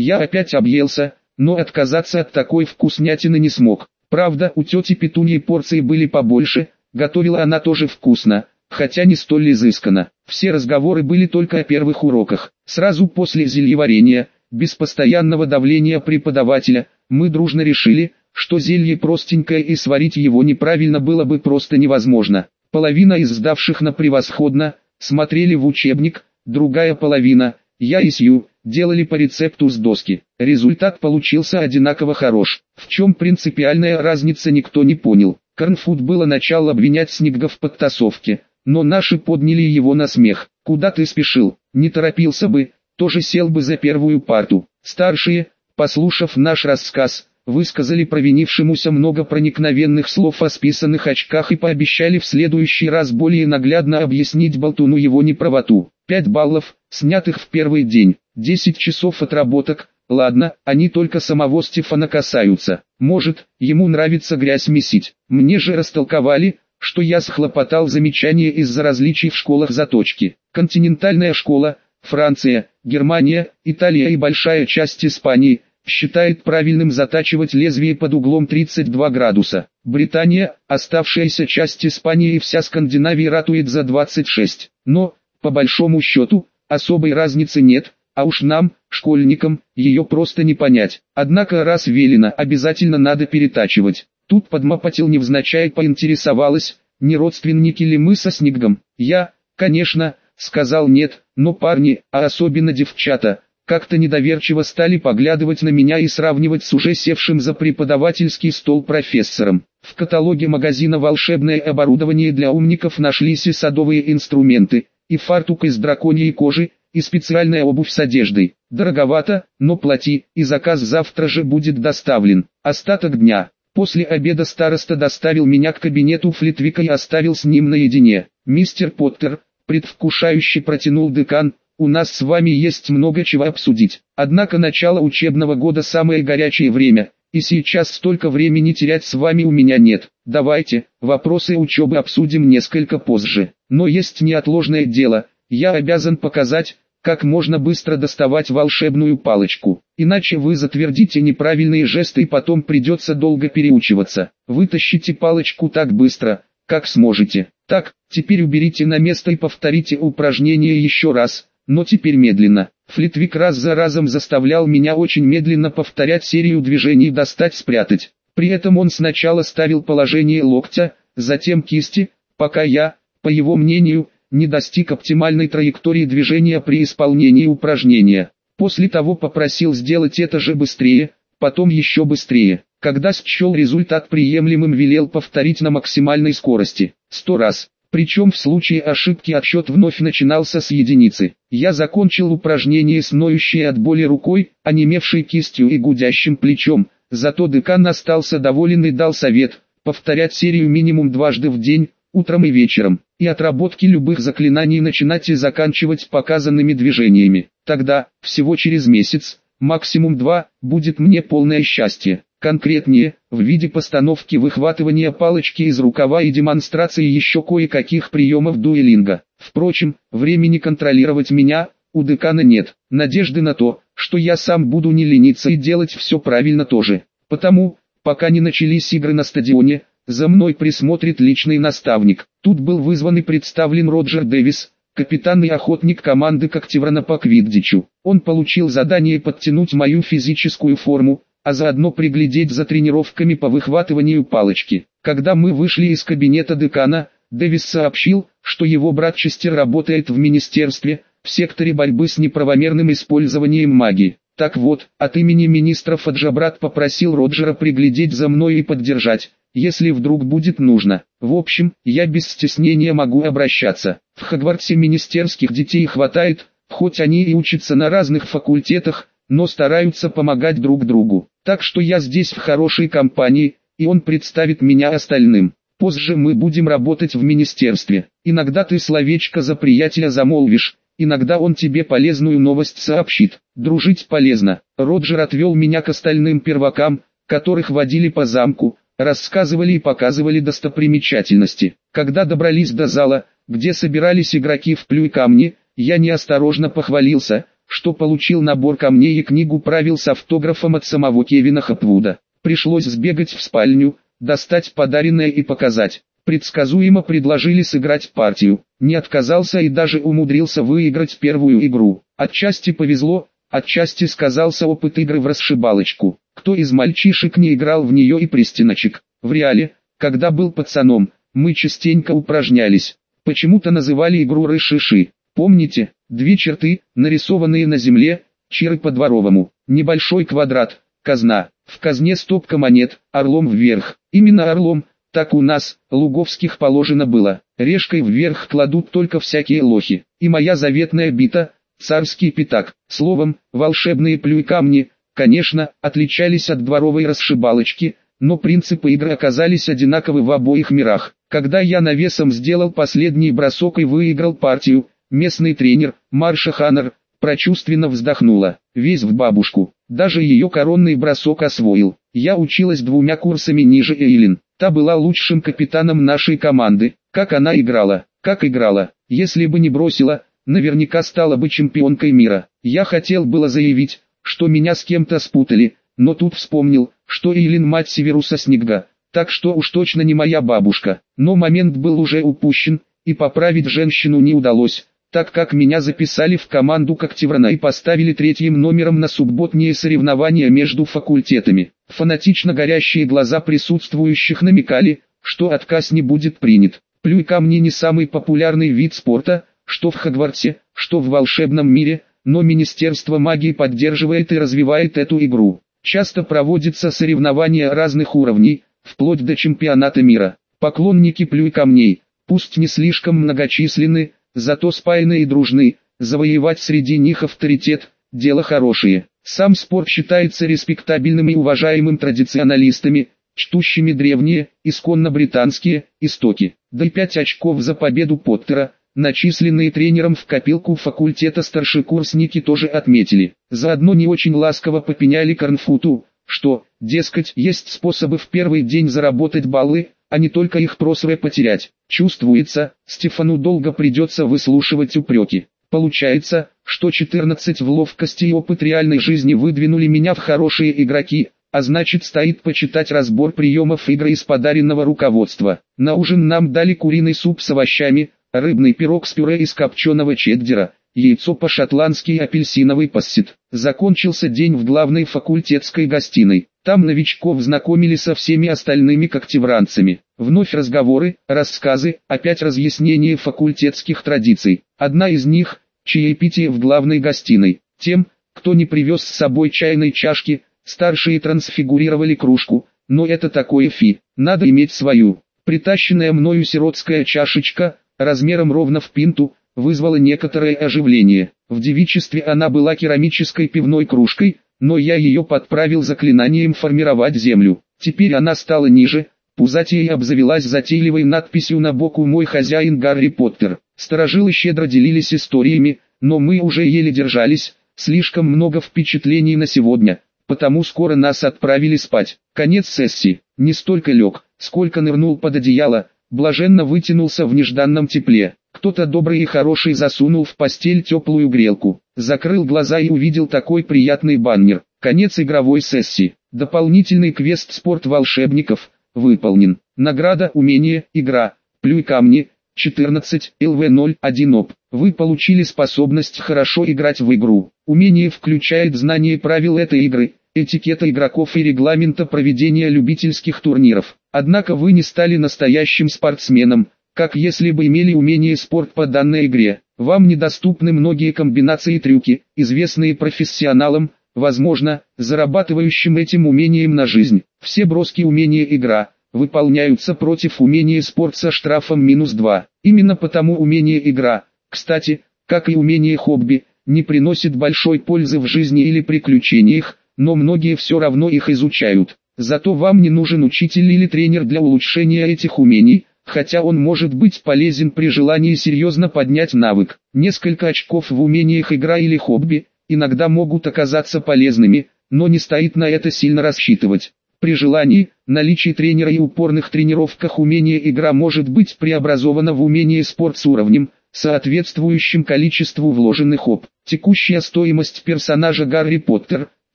Я опять объелся, но отказаться от такой вкуснятины не смог. Правда, у тети Петуньи порции были побольше, готовила она тоже вкусно, хотя не столь изысканно. Все разговоры были только о первых уроках. Сразу после зельеварения, без постоянного давления преподавателя, мы дружно решили, что зелье простенькое и сварить его неправильно было бы просто невозможно. Половина из сдавших на превосходно, смотрели в учебник, другая половина, я и Сью, делали по рецепту с доски. Результат получился одинаково хорош. В чем принципиальная разница никто не понял. Корнфуд было начало обвинять Снегга в подтасовке, но наши подняли его на смех. Куда ты спешил? Не торопился бы, тоже сел бы за первую парту. Старшие, послушав наш рассказ, высказали провинившемуся много проникновенных слов о списанных очках и пообещали в следующий раз более наглядно объяснить болтуну его неправоту. 5 баллов, снятых в первый день, 10 часов отработок, ладно, они только самого Стефана касаются. Может, ему нравится грязь месить. Мне же растолковали, что я схлопотал замечание из-за различий в школах заточки. Континентальная школа, Франция, Германия, Италия и большая часть Испании – считает правильным затачивать лезвие под углом 32 градуса. Британия, оставшаяся часть Испании и вся Скандинавия ратует за 26. Но, по большому счету, особой разницы нет, а уж нам, школьникам, ее просто не понять. Однако раз велено, обязательно надо перетачивать. Тут подмапотел невзначай поинтересовалась, не родственники ли мы со Снегом. Я, конечно, сказал нет, но парни, а особенно девчата, как-то недоверчиво стали поглядывать на меня и сравнивать с уже севшим за преподавательский стол профессором. В каталоге магазина «Волшебное оборудование для умников» нашлись и садовые инструменты, и фартук из драконьей кожи, и специальная обувь с одеждой. Дороговато, но плати, и заказ завтра же будет доставлен. Остаток дня. После обеда староста доставил меня к кабинету Флитвика и оставил с ним наедине. Мистер Поттер, предвкушающе протянул декан, у нас с вами есть много чего обсудить. Однако начало учебного года самое горячее время, и сейчас столько времени терять с вами у меня нет. Давайте, вопросы учебы обсудим несколько позже. Но есть неотложное дело, я обязан показать, как можно быстро доставать волшебную палочку. Иначе вы затвердите неправильные жесты и потом придется долго переучиваться. Вытащите палочку так быстро, как сможете. Так, теперь уберите на место и повторите упражнение еще раз но теперь медленно. Флитвик раз за разом заставлял меня очень медленно повторять серию движений «достать-спрятать». При этом он сначала ставил положение локтя, затем кисти, пока я, по его мнению, не достиг оптимальной траектории движения при исполнении упражнения. После того попросил сделать это же быстрее, потом еще быстрее. Когда счел результат приемлемым велел повторить на максимальной скорости. Сто раз. Причем в случае ошибки отсчет вновь начинался с единицы. Я закончил упражнение с ноющей от боли рукой, онемевшей кистью и гудящим плечом. Зато декан остался доволен и дал совет, повторять серию минимум дважды в день, утром и вечером, и отработки любых заклинаний начинать и заканчивать показанными движениями. Тогда, всего через месяц, максимум два, будет мне полное счастье. Конкретнее, в виде постановки выхватывания палочки из рукава и демонстрации еще кое-каких приемов дуэлинга. Впрочем, времени контролировать меня, у декана нет. Надежды на то, что я сам буду не лениться и делать все правильно тоже. Потому, пока не начались игры на стадионе, за мной присмотрит личный наставник. Тут был вызван и представлен Роджер Дэвис, капитан и охотник команды Коктеврана по Квиддичу. Он получил задание подтянуть мою физическую форму, а заодно приглядеть за тренировками по выхватыванию палочки. Когда мы вышли из кабинета декана, Дэвис сообщил, что его брат Честер работает в министерстве, в секторе борьбы с неправомерным использованием магии. Так вот, от имени министра Фаджабрат попросил Роджера приглядеть за мной и поддержать, если вдруг будет нужно. В общем, я без стеснения могу обращаться. В Хогвартсе министерских детей хватает, хоть они и учатся на разных факультетах, но стараются помогать друг другу. Так что я здесь в хорошей компании, и он представит меня остальным. Позже мы будем работать в министерстве. Иногда ты словечко за приятеля замолвишь, иногда он тебе полезную новость сообщит. Дружить полезно. Роджер отвел меня к остальным первакам, которых водили по замку, рассказывали и показывали достопримечательности. Когда добрались до зала, где собирались игроки в плюй камни, я неосторожно похвалился, что получил набор камней и книгу правил с автографом от самого Кевина Хапвуда. Пришлось сбегать в спальню, достать подаренное и показать. Предсказуемо предложили сыграть партию. Не отказался и даже умудрился выиграть первую игру. Отчасти повезло, отчасти сказался опыт игры в расшибалочку. Кто из мальчишек не играл в нее и пристеночек? В реале, когда был пацаном, мы частенько упражнялись. Почему-то называли игру рышиши. Помните, две черты, нарисованные на земле, чиры по-дворовому, небольшой квадрат, казна, в казне стопка монет, орлом вверх. Именно орлом, так у нас, луговских положено было. Решкой вверх кладут только всякие лохи. И моя заветная бита, царский пятак. Словом, волшебные плюй камни, конечно, отличались от дворовой расшибалочки, но принципы игры оказались одинаковы в обоих мирах. Когда я навесом сделал последний бросок и выиграл партию, местный тренер, Марша Ханнер, прочувственно вздохнула, весь в бабушку, даже ее коронный бросок освоил. Я училась двумя курсами ниже Эйлин, та была лучшим капитаном нашей команды, как она играла, как играла, если бы не бросила, наверняка стала бы чемпионкой мира. Я хотел было заявить, что меня с кем-то спутали, но тут вспомнил, что Эйлин мать Северуса Снегга, так что уж точно не моя бабушка. Но момент был уже упущен, и поправить женщину не удалось, так как меня записали в команду Коктеврана и поставили третьим номером на субботние соревнования между факультетами. Фанатично горящие глаза присутствующих намекали, что отказ не будет принят. Плюй камни не самый популярный вид спорта, что в Хогвартсе, что в волшебном мире, но Министерство магии поддерживает и развивает эту игру. Часто проводятся соревнования разных уровней, вплоть до чемпионата мира. Поклонники плюй камней, пусть не слишком многочисленны, зато спаяны и дружны, завоевать среди них авторитет – дело хорошее. Сам спорт считается респектабельным и уважаемым традиционалистами, чтущими древние, исконно британские, истоки. Да и 5 очков за победу Поттера – Начисленные тренером в копилку факультета старшекурсники тоже отметили. Заодно не очень ласково попеняли Корнфуту, что, дескать, есть способы в первый день заработать баллы, а не только их просве потерять. Чувствуется, Стефану долго придется выслушивать упреки. Получается, что 14 в ловкости и опыт реальной жизни выдвинули меня в хорошие игроки, а значит стоит почитать разбор приемов игры из подаренного руководства. На ужин нам дали куриный суп с овощами, рыбный пирог с пюре из копченого чеддера, яйцо по-шотландски и апельсиновый пассет. Закончился день в главной факультетской гостиной. Там новичков знакомили со всеми остальными коктевранцами. Вновь разговоры, рассказы, опять разъяснение факультетских традиций. Одна из них – чаепитие в главной гостиной. Тем, кто не привез с собой чайной чашки, старшие трансфигурировали кружку, но это такое фи, надо иметь свою. Притащенная мною сиротская чашечка, размером ровно в пинту, вызвало некоторое оживление. В девичестве она была керамической пивной кружкой, но я ее подправил заклинанием формировать землю. Теперь она стала ниже, пузатее обзавелась затейливой надписью на боку «Мой хозяин Гарри Поттер». Сторожилы щедро делились историями, но мы уже еле держались, слишком много впечатлений на сегодня, потому скоро нас отправили спать. Конец сессии, не столько лег, сколько нырнул под одеяло, блаженно вытянулся в нежданном тепле. Кто-то добрый и хороший засунул в постель теплую грелку, закрыл глаза и увидел такой приятный баннер. Конец игровой сессии. Дополнительный квест «Спорт волшебников» выполнен. Награда «Умение, игра, плюй камни», 14, ЛВ-01 ОП. Вы получили способность хорошо играть в игру. Умение включает знание правил этой игры, этикета игроков и регламента проведения любительских турниров. Однако вы не стали настоящим спортсменом, как если бы имели умение спорт по данной игре. Вам недоступны многие комбинации и трюки, известные профессионалам, возможно, зарабатывающим этим умением на жизнь. Все броски умения игра, выполняются против умения спорт со штрафом минус 2. Именно потому умение игра, кстати, как и умение хобби, не приносит большой пользы в жизни или приключениях, но многие все равно их изучают. Зато вам не нужен учитель или тренер для улучшения этих умений, хотя он может быть полезен при желании серьезно поднять навык. Несколько очков в умениях игра или хобби, иногда могут оказаться полезными, но не стоит на это сильно рассчитывать. При желании, наличие тренера и упорных тренировках умение игра может быть преобразовано в умение спорт с уровнем, соответствующим количеству вложенных оп. Текущая стоимость персонажа Гарри Поттер –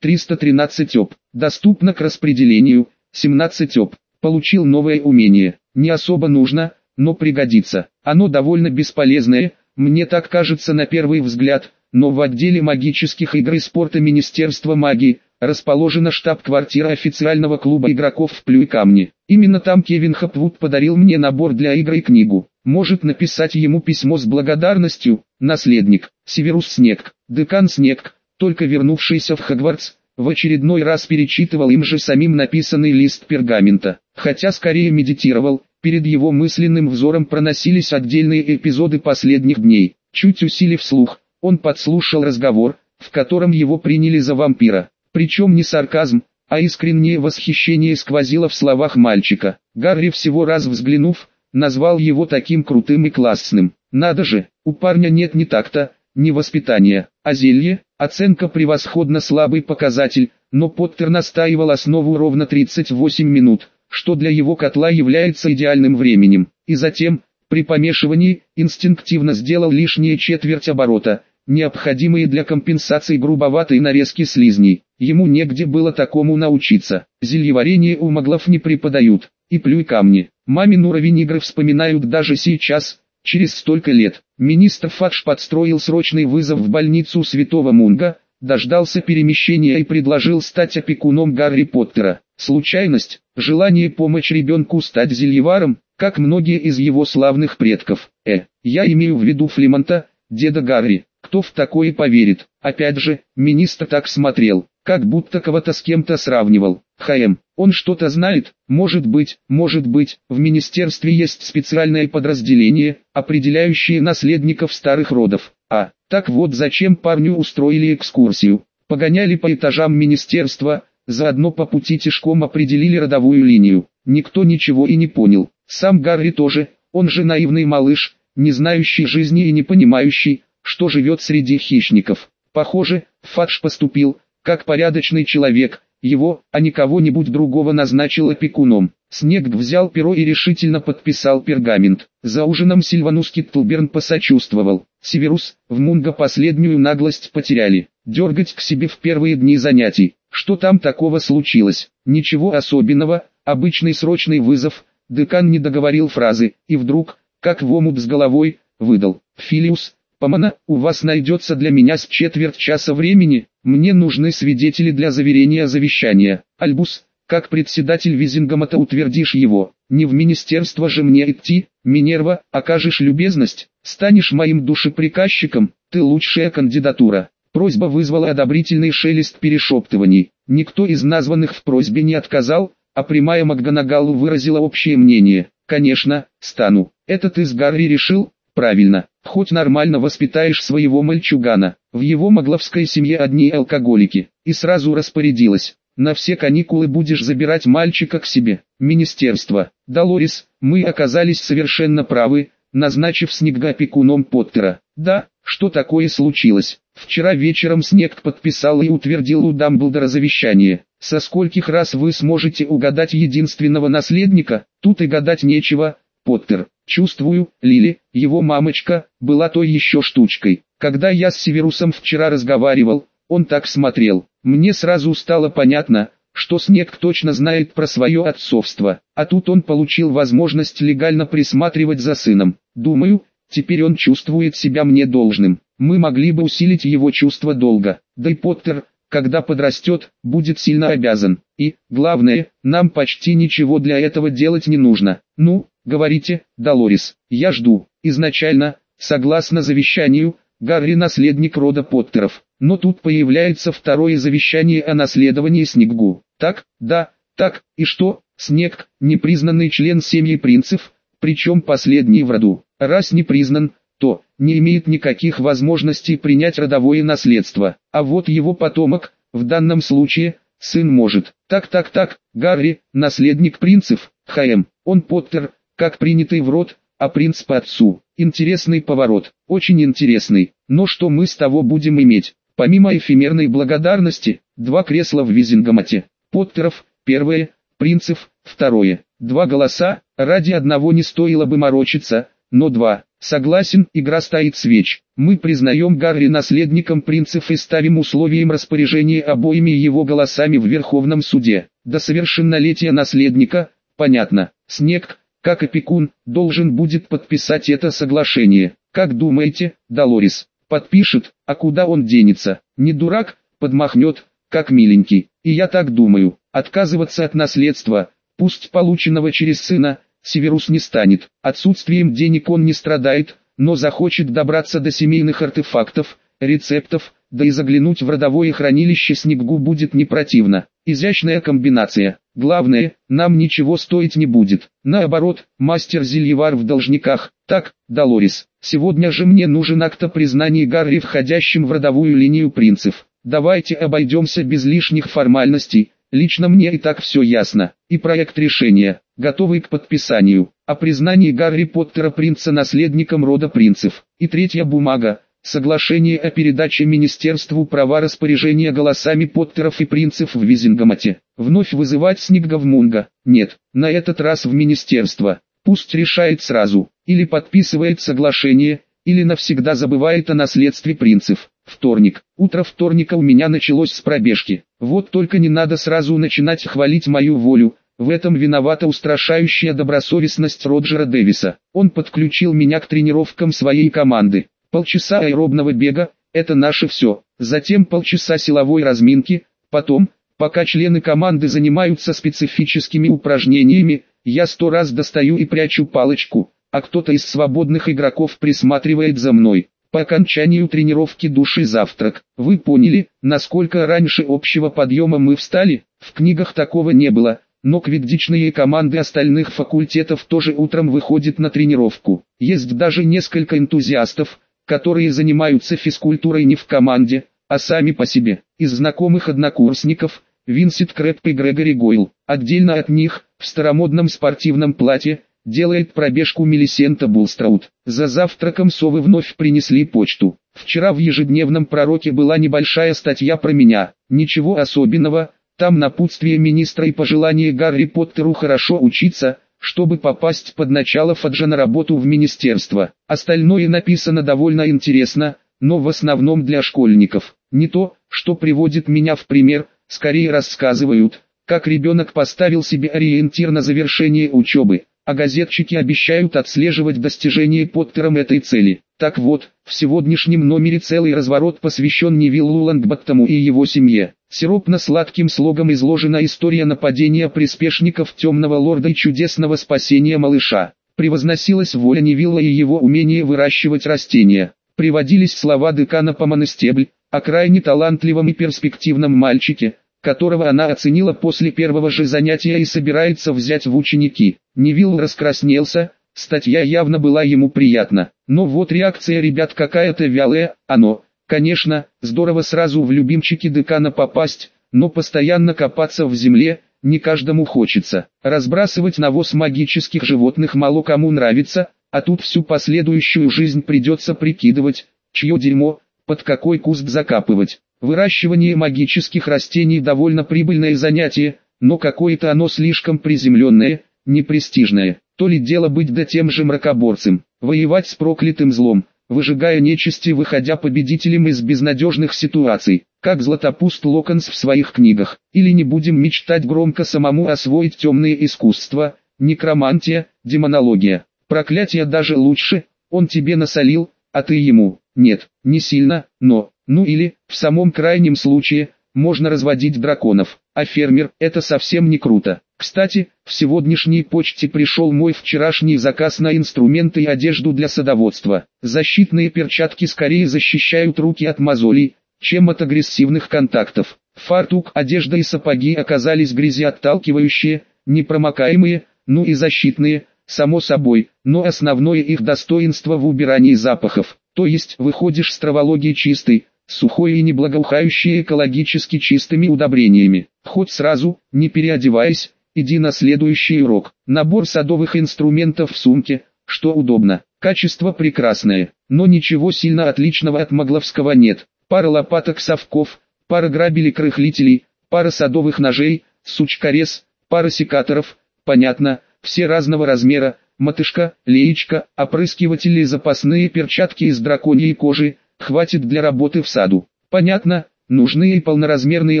313 оп. Доступно к распределению – 17 оп. Получил новое умение. Не особо нужно, но пригодится. Оно довольно бесполезное, мне так кажется на первый взгляд, но в отделе магических игр и спорта Министерства магии расположена штаб-квартира официального клуба игроков в Плюй-Камне. Именно там Кевин Хапвуд подарил мне набор для игры и книгу. Может написать ему письмо с благодарностью, наследник, Северус Снег, декан Снег, только вернувшийся в Хогвартс, в очередной раз перечитывал им же самим написанный лист пергамента, хотя скорее медитировал, перед его мысленным взором проносились отдельные эпизоды последних дней. Чуть усилив слух, он подслушал разговор, в котором его приняли за вампира. Причем не сарказм, а искреннее восхищение сквозило в словах мальчика. Гарри всего раз взглянув, назвал его таким крутым и классным. Надо же, у парня нет ни такта, ни воспитания, а зелье, оценка превосходно слабый показатель, но Поттер настаивал основу ровно 38 минут, что для его котла является идеальным временем, и затем, при помешивании, инстинктивно сделал лишние четверть оборота, необходимые для компенсации грубоватой нарезки слизней. Ему негде было такому научиться. Зельеварение у маглов не преподают. И плюй камни. Мамин уровень игры вспоминают даже сейчас, через столько лет. Министр Фадж подстроил срочный вызов в больницу Святого Мунга, дождался перемещения и предложил стать опекуном Гарри Поттера. Случайность, желание помочь ребенку стать зельеваром, как многие из его славных предков. Э, я имею в виду Флемонта, деда Гарри. Кто в такое поверит? Опять же, министр так смотрел, как будто кого-то с кем-то сравнивал. ХМ, он что-то знает? Может быть, может быть, в министерстве есть специальное подразделение, определяющее наследников старых родов. А, так вот зачем парню устроили экскурсию. Погоняли по этажам министерства, заодно по пути тишком определили родовую линию. Никто ничего и не понял. Сам Гарри тоже, он же наивный малыш, не знающий жизни и не понимающий, что живет среди хищников. Похоже, Фадж поступил, как порядочный человек, его, а не кого-нибудь другого назначил опекуном. Снейп взял перо и решительно подписал пергамент. За ужином Сильванус Киттлберн посочувствовал. Северус, в Мунго последнюю наглость потеряли. Дергать к себе в первые дни занятий. Что там такого случилось? Ничего особенного, обычный срочный вызов. Декан не договорил фразы, и вдруг, как в омут с головой, выдал. Филиус, Помона, у вас найдется для меня с четверть часа времени, мне нужны свидетели для заверения завещания. Альбус, как председатель Визингомата утвердишь его, не в министерство же мне идти, Минерва, окажешь любезность, станешь моим душеприказчиком, ты лучшая кандидатура. Просьба вызвала одобрительный шелест перешептываний. Никто из названных в просьбе не отказал, а прямая Макганагалу выразила общее мнение. Конечно, стану. Это ты с Гарри решил? Правильно. Хоть нормально воспитаешь своего мальчугана. В его могловской семье одни алкоголики. И сразу распорядилась. На все каникулы будешь забирать мальчика к себе. Министерство. Долорис, мы оказались совершенно правы, назначив Снегга опекуном Поттера. Да, что такое случилось? Вчера вечером Снег подписал и утвердил у Дамблдора завещание. Со скольких раз вы сможете угадать единственного наследника? Тут и гадать нечего, Поттер. Чувствую, Лили, его мамочка, была той еще штучкой. Когда я с Северусом вчера разговаривал, он так смотрел. Мне сразу стало понятно, что Снег точно знает про свое отцовство, а тут он получил возможность легально присматривать за сыном. Думаю, теперь он чувствует себя мне должным. Мы могли бы усилить его чувство долга. Да и Поттер, когда подрастет, будет сильно обязан. И, главное, нам почти ничего для этого делать не нужно. Ну, Говорите, Долорис, я жду. Изначально, согласно завещанию, Гарри наследник рода Поттеров. Но тут появляется второе завещание о наследовании Снеггу. Так, да, так, и что? Снег, непризнанный член семьи принцев, причем последний в роду. Раз не признан, то не имеет никаких возможностей принять родовое наследство. А вот его потомок, в данном случае, сын может. Так-так-так, Гарри, наследник принцев, ХМ, он Поттер, как принятый в рот, а принц по отцу. Интересный поворот, очень интересный. Но что мы с того будем иметь? Помимо эфемерной благодарности, два кресла в Визингомате. Поттеров, первое, принцев, второе. Два голоса, ради одного не стоило бы морочиться, но два. Согласен, игра стоит свеч. Мы признаем Гарри наследником принцев и ставим условием распоряжения обоими его голосами в Верховном суде. До совершеннолетия наследника, понятно, Снег, как опекун, должен будет подписать это соглашение. Как думаете, Долорис, подпишет, а куда он денется? Не дурак, подмахнет, как миленький. И я так думаю, отказываться от наследства, пусть полученного через сына, Северус не станет. Отсутствием денег он не страдает, но захочет добраться до семейных артефактов, рецептов, да и заглянуть в родовое хранилище Снеггу будет не противно. Изящная комбинация. Главное, нам ничего стоить не будет. Наоборот, мастер Зельевар в должниках. Так, Долорис, сегодня же мне нужен акт о признании Гарри входящим в родовую линию принцев. Давайте обойдемся без лишних формальностей, Лично мне и так все ясно. И проект решения, готовый к подписанию, о признании Гарри Поттера принца-наследником рода принцев. И третья бумага, соглашение о передаче Министерству права распоряжения голосами Поттеров и принцев в Визингамате. Вновь вызывать Снегга в Мунга? Нет, на этот раз в Министерство. Пусть решает сразу, или подписывает соглашение, или навсегда забывает о наследстве принцев. Вторник. Утро вторника у меня началось с пробежки. Вот только не надо сразу начинать хвалить мою волю. В этом виновата устрашающая добросовестность Роджера Дэвиса. Он подключил меня к тренировкам своей команды. Полчаса аэробного бега – это наше все. Затем полчаса силовой разминки. Потом, пока члены команды занимаются специфическими упражнениями, я сто раз достаю и прячу палочку, а кто-то из свободных игроков присматривает за мной. По окончанию тренировки души завтрак. Вы поняли, насколько раньше общего подъема мы встали? В книгах такого не было, но квиддичные команды остальных факультетов тоже утром выходят на тренировку. Есть даже несколько энтузиастов, которые занимаются физкультурой не в команде, а сами по себе. Из знакомых однокурсников, Винсент Крэп и Грегори Гойл. Отдельно от них, в старомодном спортивном платье, делает пробежку Мелисента Булстраут. За завтраком совы вновь принесли почту. Вчера в ежедневном пророке была небольшая статья про меня. Ничего особенного, там напутствие министра и пожелание Гарри Поттеру хорошо учиться, чтобы попасть под начало Фаджа на работу в министерство. Остальное написано довольно интересно, но в основном для школьников. Не то, что приводит меня в пример, скорее рассказывают, как ребенок поставил себе ориентир на завершение учебы а газетчики обещают отслеживать достижения Поттером этой цели. Так вот, в сегодняшнем номере целый разворот посвящен Невиллу Лангбаттому и его семье. Сиропно-сладким слогом изложена история нападения приспешников Темного Лорда и чудесного спасения малыша. Превозносилась воля Невилла и его умение выращивать растения. Приводились слова декана по Монестебль, о крайне талантливом и перспективном мальчике, которого она оценила после первого же занятия и собирается взять в ученики. Невилл раскраснелся, статья явно была ему приятна. Но вот реакция ребят какая-то вялая, оно, конечно, здорово сразу в любимчики декана попасть, но постоянно копаться в земле, не каждому хочется. Разбрасывать навоз магических животных мало кому нравится, а тут всю последующую жизнь придется прикидывать, чье дерьмо, под какой куст закапывать. Выращивание магических растений довольно прибыльное занятие, но какое-то оно слишком приземленное, непрестижное. То ли дело быть да тем же мракоборцем, воевать с проклятым злом, выжигая нечисти выходя победителем из безнадежных ситуаций, как Златопуст Локонс в своих книгах. Или не будем мечтать громко самому освоить темные искусства, некромантия, демонология. Проклятие даже лучше, он тебе насолил, а ты ему. Нет, не сильно, но, ну или, в самом крайнем случае, можно разводить драконов, а фермер – это совсем не круто. Кстати, в сегодняшней почте пришел мой вчерашний заказ на инструменты и одежду для садоводства. Защитные перчатки скорее защищают руки от мозолей, чем от агрессивных контактов. Фартук, одежда и сапоги оказались грязеотталкивающие, непромокаемые, ну и защитные, само собой, но основное их достоинство в убирании запахов. То есть выходишь с травологии чистой, сухое и неблагоухающее экологически чистыми удобрениями. Хоть сразу, не переодеваясь, иди на следующий урок. Набор садовых инструментов в сумке, что удобно. Качество прекрасное, но ничего сильно отличного от магловского нет. Пара лопаток совков, пара грабелей-крыхлителей, пара садовых ножей, сучкорез, пара секаторов, понятно, все разного размера, мотышка, леечка, опрыскиватели запасные перчатки из драконьей кожи, хватит для работы в саду. Понятно, нужны и полноразмерные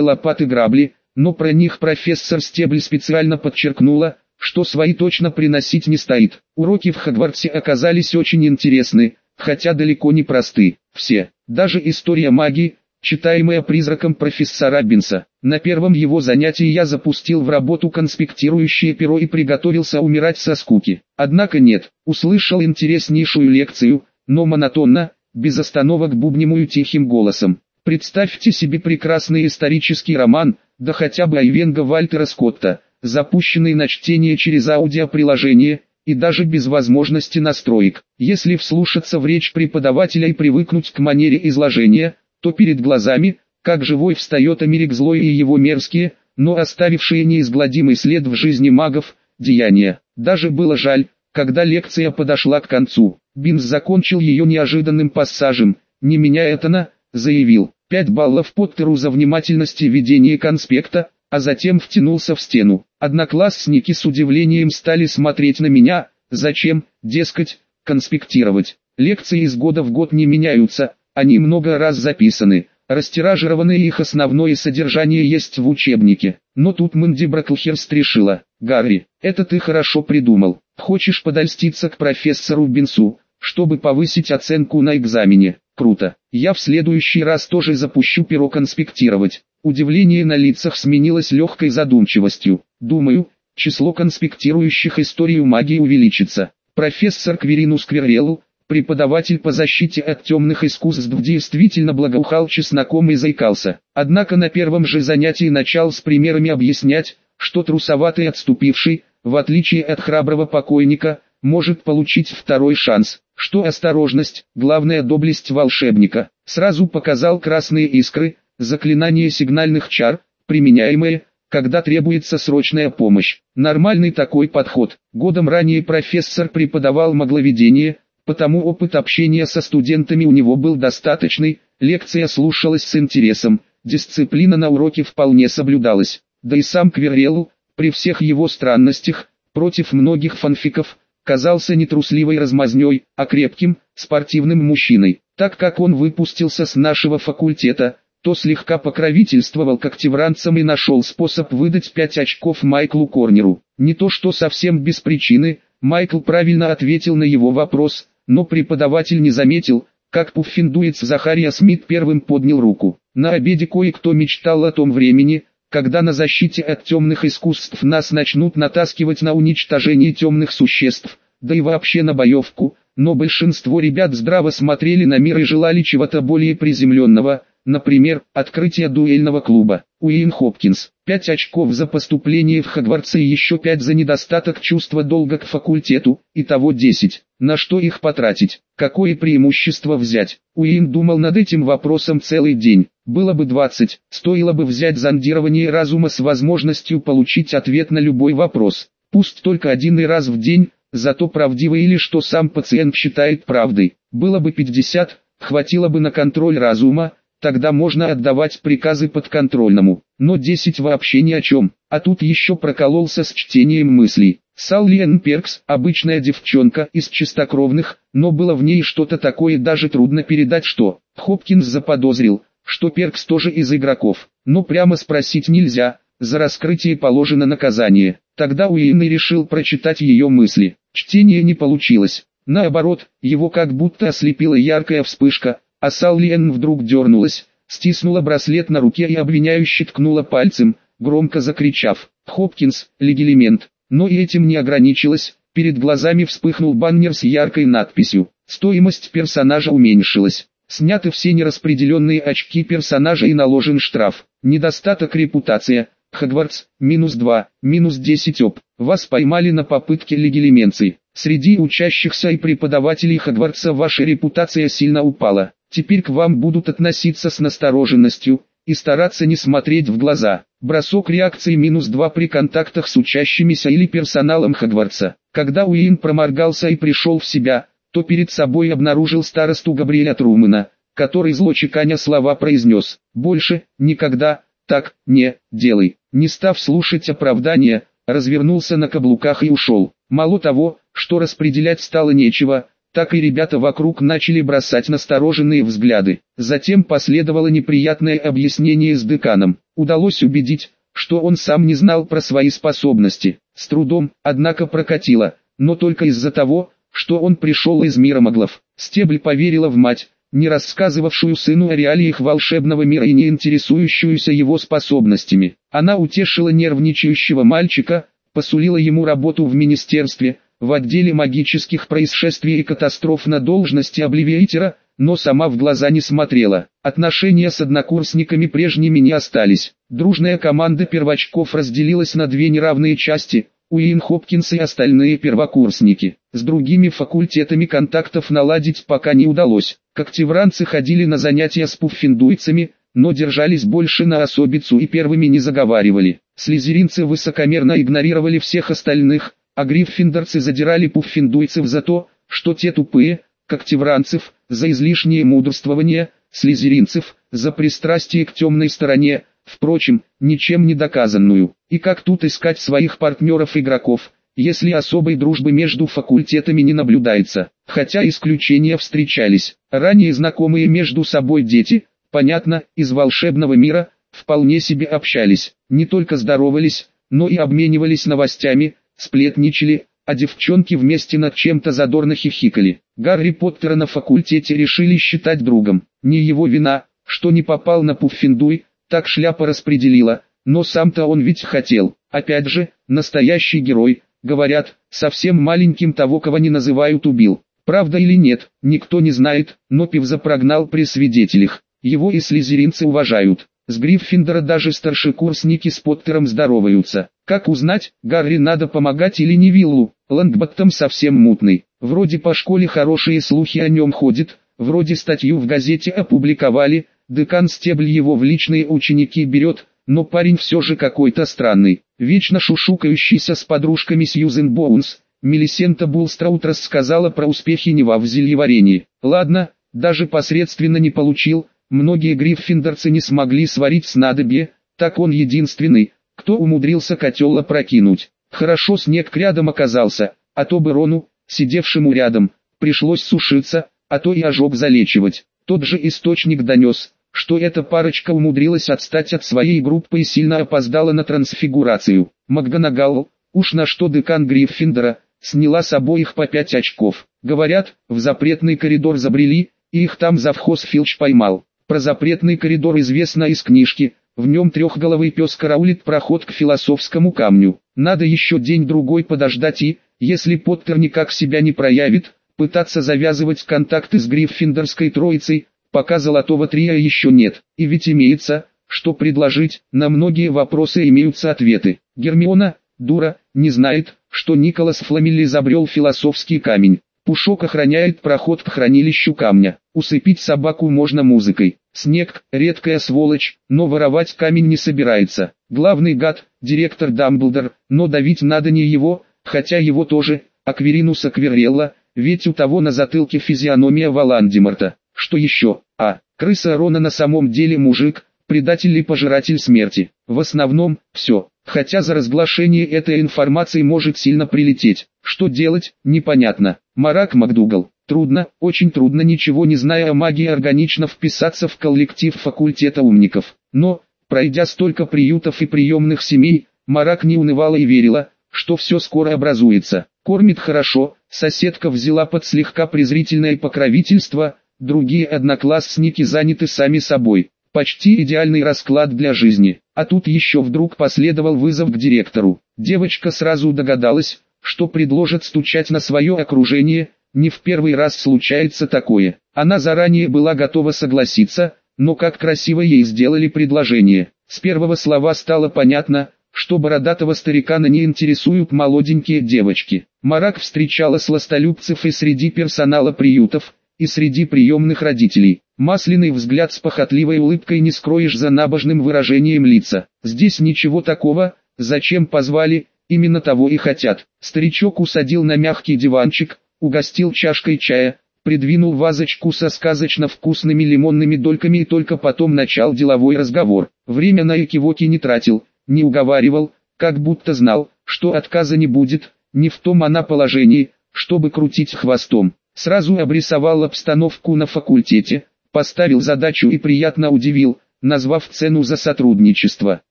лопаты-грабли, но про них профессор Стебль специально подчеркнула, что свои точно приносить не стоит. Уроки в Хогвартсе оказались очень интересны, хотя далеко не просты. Все, даже история магии, читаемая призраком профессора Бинса. На первом его занятии я запустил в работу конспектирующее перо и приготовился умирать со скуки. Однако нет, услышал интереснейшую лекцию, но монотонно, без остановок бубнемую тихим голосом. Представьте себе прекрасный исторический роман, да хотя бы Айвенга Вальтера Скотта, запущенный на чтение через аудиоприложение, и даже без возможности настроек. Если вслушаться в речь преподавателя и привыкнуть к манере изложения, то перед глазами, как живой встает Америк злой и его мерзкие, но оставившие неизгладимый след в жизни магов, деяния. Даже было жаль, когда лекция подошла к концу. Бинс закончил ее неожиданным пассажем, не меня это на, заявил, 5 баллов Поттеру за внимательность и ведение конспекта, а затем втянулся в стену. Одноклассники с удивлением стали смотреть на меня, зачем, дескать, конспектировать. Лекции из года в год не меняются, они много раз записаны, растиражированное их основное содержание есть в учебнике. Но тут Мэнди Браклхерст решила, Гарри, это ты хорошо придумал, хочешь подольститься к профессору Бинсу, чтобы повысить оценку на экзамене. Круто. Я в следующий раз тоже запущу перо конспектировать. Удивление на лицах сменилось легкой задумчивостью. Думаю, число конспектирующих историю магии увеличится. Профессор Кверинус Кверрелл, преподаватель по защите от темных искусств действительно благоухал чесноком и заикался. Однако на первом же занятии начал с примерами объяснять, что трусоватый отступивший, в отличие от храброго покойника, может получить второй шанс, что осторожность, главная доблесть волшебника, сразу показал красные искры, Заклинание сигнальных чар, применяемое, когда требуется срочная помощь. Нормальный такой подход. Годом ранее профессор преподавал магловедение, потому опыт общения со студентами у него был достаточный, лекция слушалась с интересом, дисциплина на уроке вполне соблюдалась. Да и сам Кверрелл, при всех его странностях, против многих фанфиков, казался не трусливой размазней, а крепким, спортивным мужчиной. Так как он выпустился с нашего факультета, то слегка покровительствовал когтевранцам и нашел способ выдать 5 очков Майклу Корнеру. Не то что совсем без причины, Майкл правильно ответил на его вопрос, но преподаватель не заметил, как пуффиндуец Захария Смит первым поднял руку. На обеде кое-кто мечтал о том времени, когда на защите от темных искусств нас начнут натаскивать на уничтожение темных существ, да и вообще на боевку, но большинство ребят здраво смотрели на мир и желали чего-то более приземленного, Например, открытие дуэльного клуба. Уин Хопкинс. 5 очков за поступление в Хогвартс и еще 5 за недостаток чувства долга к факультету, итого 10. На что их потратить? Какое преимущество взять? Уин думал над этим вопросом целый день. Было бы 20, стоило бы взять зондирование разума с возможностью получить ответ на любой вопрос. Пусть только один и раз в день, зато правдиво или что сам пациент считает правдой. Было бы 50, хватило бы на контроль разума, тогда можно отдавать приказы подконтрольному, но 10 вообще ни о чем, а тут еще прокололся с чтением мыслей. Саллиен Перкс, обычная девчонка из чистокровных, но было в ней что-то такое даже трудно передать что. Хопкинс заподозрил, что Перкс тоже из игроков, но прямо спросить нельзя, за раскрытие положено наказание. Тогда Уин и решил прочитать ее мысли. Чтение не получилось. Наоборот, его как будто ослепила яркая вспышка, а Саллиен вдруг дернулась, стиснула браслет на руке и обвиняюще ткнула пальцем, громко закричав «Хопкинс, легилемент». Но и этим не ограничилась, перед глазами вспыхнул баннер с яркой надписью. Стоимость персонажа уменьшилась. Сняты все нераспределенные очки персонажа и наложен штраф. Недостаток репутация. Хогвартс, минус 2, минус 10 оп. Вас поймали на попытке легилименции. Среди учащихся и преподавателей Хогвартса ваша репутация сильно упала. Теперь к вам будут относиться с настороженностью и стараться не смотреть в глаза. Бросок реакции минус 2 при контактах с учащимися или персоналом Хогвартса. Когда Уин проморгался и пришел в себя, то перед собой обнаружил старосту Габриэля Трумана, который зло чеканя слова произнес «Больше, никогда, так, не, делай». Не став слушать оправдания, развернулся на каблуках и ушел. Мало того, что распределять стало нечего, так и ребята вокруг начали бросать настороженные взгляды. Затем последовало неприятное объяснение с деканом. Удалось убедить, что он сам не знал про свои способности. С трудом, однако прокатило, но только из-за того, что он пришел из мира моглов. Стебль поверила в мать, не рассказывавшую сыну о реалиях волшебного мира и не интересующуюся его способностями. Она утешила нервничающего мальчика, посулила ему работу в министерстве, в отделе магических происшествий и катастроф на должности обливиатора, но сама в глаза не смотрела. Отношения с однокурсниками прежними не остались. Дружная команда первочков разделилась на две неравные части, Уин Хопкинс и остальные первокурсники. С другими факультетами контактов наладить пока не удалось. Когтевранцы ходили на занятия с пуффиндуйцами, но держались больше на особицу и первыми не заговаривали. Слизеринцы высокомерно игнорировали всех остальных, а гриффиндорцы задирали пуффиндуйцев за то, что те тупые, как тевранцев, за излишнее мудрствование, слизеринцев, за пристрастие к темной стороне, впрочем, ничем не доказанную. И как тут искать своих партнеров-игроков, если особой дружбы между факультетами не наблюдается, хотя исключения встречались. Ранее знакомые между собой дети, понятно, из волшебного мира, вполне себе общались, не только здоровались, но и обменивались новостями, сплетничали, а девчонки вместе над чем-то задорно хихикали. Гарри Поттера на факультете решили считать другом. Не его вина, что не попал на Пуффиндуй, так шляпа распределила, но сам-то он ведь хотел. Опять же, настоящий герой, говорят, совсем маленьким того, кого не называют убил. Правда или нет, никто не знает, но Пивза прогнал при свидетелях. Его и слизеринцы уважают. С Гриффиндора даже старшекурсники с Поттером здороваются. Как узнать, Гарри надо помогать или Невиллу? Лонгботтом совсем мутный. Вроде по школе хорошие слухи о нем ходят, вроде статью в газете опубликовали, декан Стебль его в личные ученики берет, но парень все же какой-то странный. Вечно шушукающийся с подружками Сьюзен Боунс, Мелисента Булстраут рассказала про успехи Нева в зельеварении. Ладно, даже посредственно не получил, Многие гриффиндорцы не смогли сварить снадобье, так он единственный, кто умудрился котел опрокинуть. Хорошо снег рядом оказался, а то бы Рону, сидевшему рядом, пришлось сушиться, а то и ожог залечивать. Тот же источник донес, что эта парочка умудрилась отстать от своей группы и сильно опоздала на трансфигурацию. МакГонагал, уж на что декан Гриффиндора, сняла с обоих по пять очков. Говорят, в запретный коридор забрели, и их там завхоз Филч поймал. Про запретный коридор известно из книжки, в нем трехголовый пес караулит проход к философскому камню. Надо еще день-другой подождать и, если Поттер никак себя не проявит, пытаться завязывать контакты с Гриффиндорской троицей, пока золотого трия еще нет. И ведь имеется, что предложить, на многие вопросы имеются ответы. Гермиона, дура, не знает, что Николас Фламель изобрел философский камень. Пушок охраняет проход к хранилищу камня. Усыпить собаку можно музыкой. Снег – редкая сволочь, но воровать камень не собирается. Главный гад – директор Дамблдор, но давить надо не его, хотя его тоже, Аквиринус Аквирелла, ведь у того на затылке физиономия Валандимарта. Что еще? А, крыса Рона на самом деле мужик, предатель и пожиратель смерти. В основном, все. Хотя за разглашение этой информации может сильно прилететь. Что делать, непонятно. Марак МакДугал. Трудно, очень трудно ничего не зная о магии органично вписаться в коллектив факультета умников. Но, пройдя столько приютов и приемных семей, Марак не унывала и верила, что все скоро образуется. Кормит хорошо, соседка взяла под слегка презрительное покровительство, другие одноклассники заняты сами собой. Почти идеальный расклад для жизни. А тут еще вдруг последовал вызов к директору. Девочка сразу догадалась, что предложат стучать на свое окружение, не в первый раз случается такое. Она заранее была готова согласиться, но как красиво ей сделали предложение. С первого слова стало понятно, что бородатого старикана не интересуют молоденькие девочки. Марак встречала сластолюбцев и среди персонала приютов, и среди приемных родителей. Масляный взгляд с похотливой улыбкой не скроешь за набожным выражением лица. Здесь ничего такого, зачем позвали, именно того и хотят. Старичок усадил на мягкий диванчик, угостил чашкой чая, придвинул вазочку со сказочно вкусными лимонными дольками и только потом начал деловой разговор. Время на экивоки не тратил, не уговаривал, как будто знал, что отказа не будет, не в том она положении, чтобы крутить хвостом. Сразу обрисовал обстановку на факультете, поставил задачу и приятно удивил, назвав цену за сотрудничество.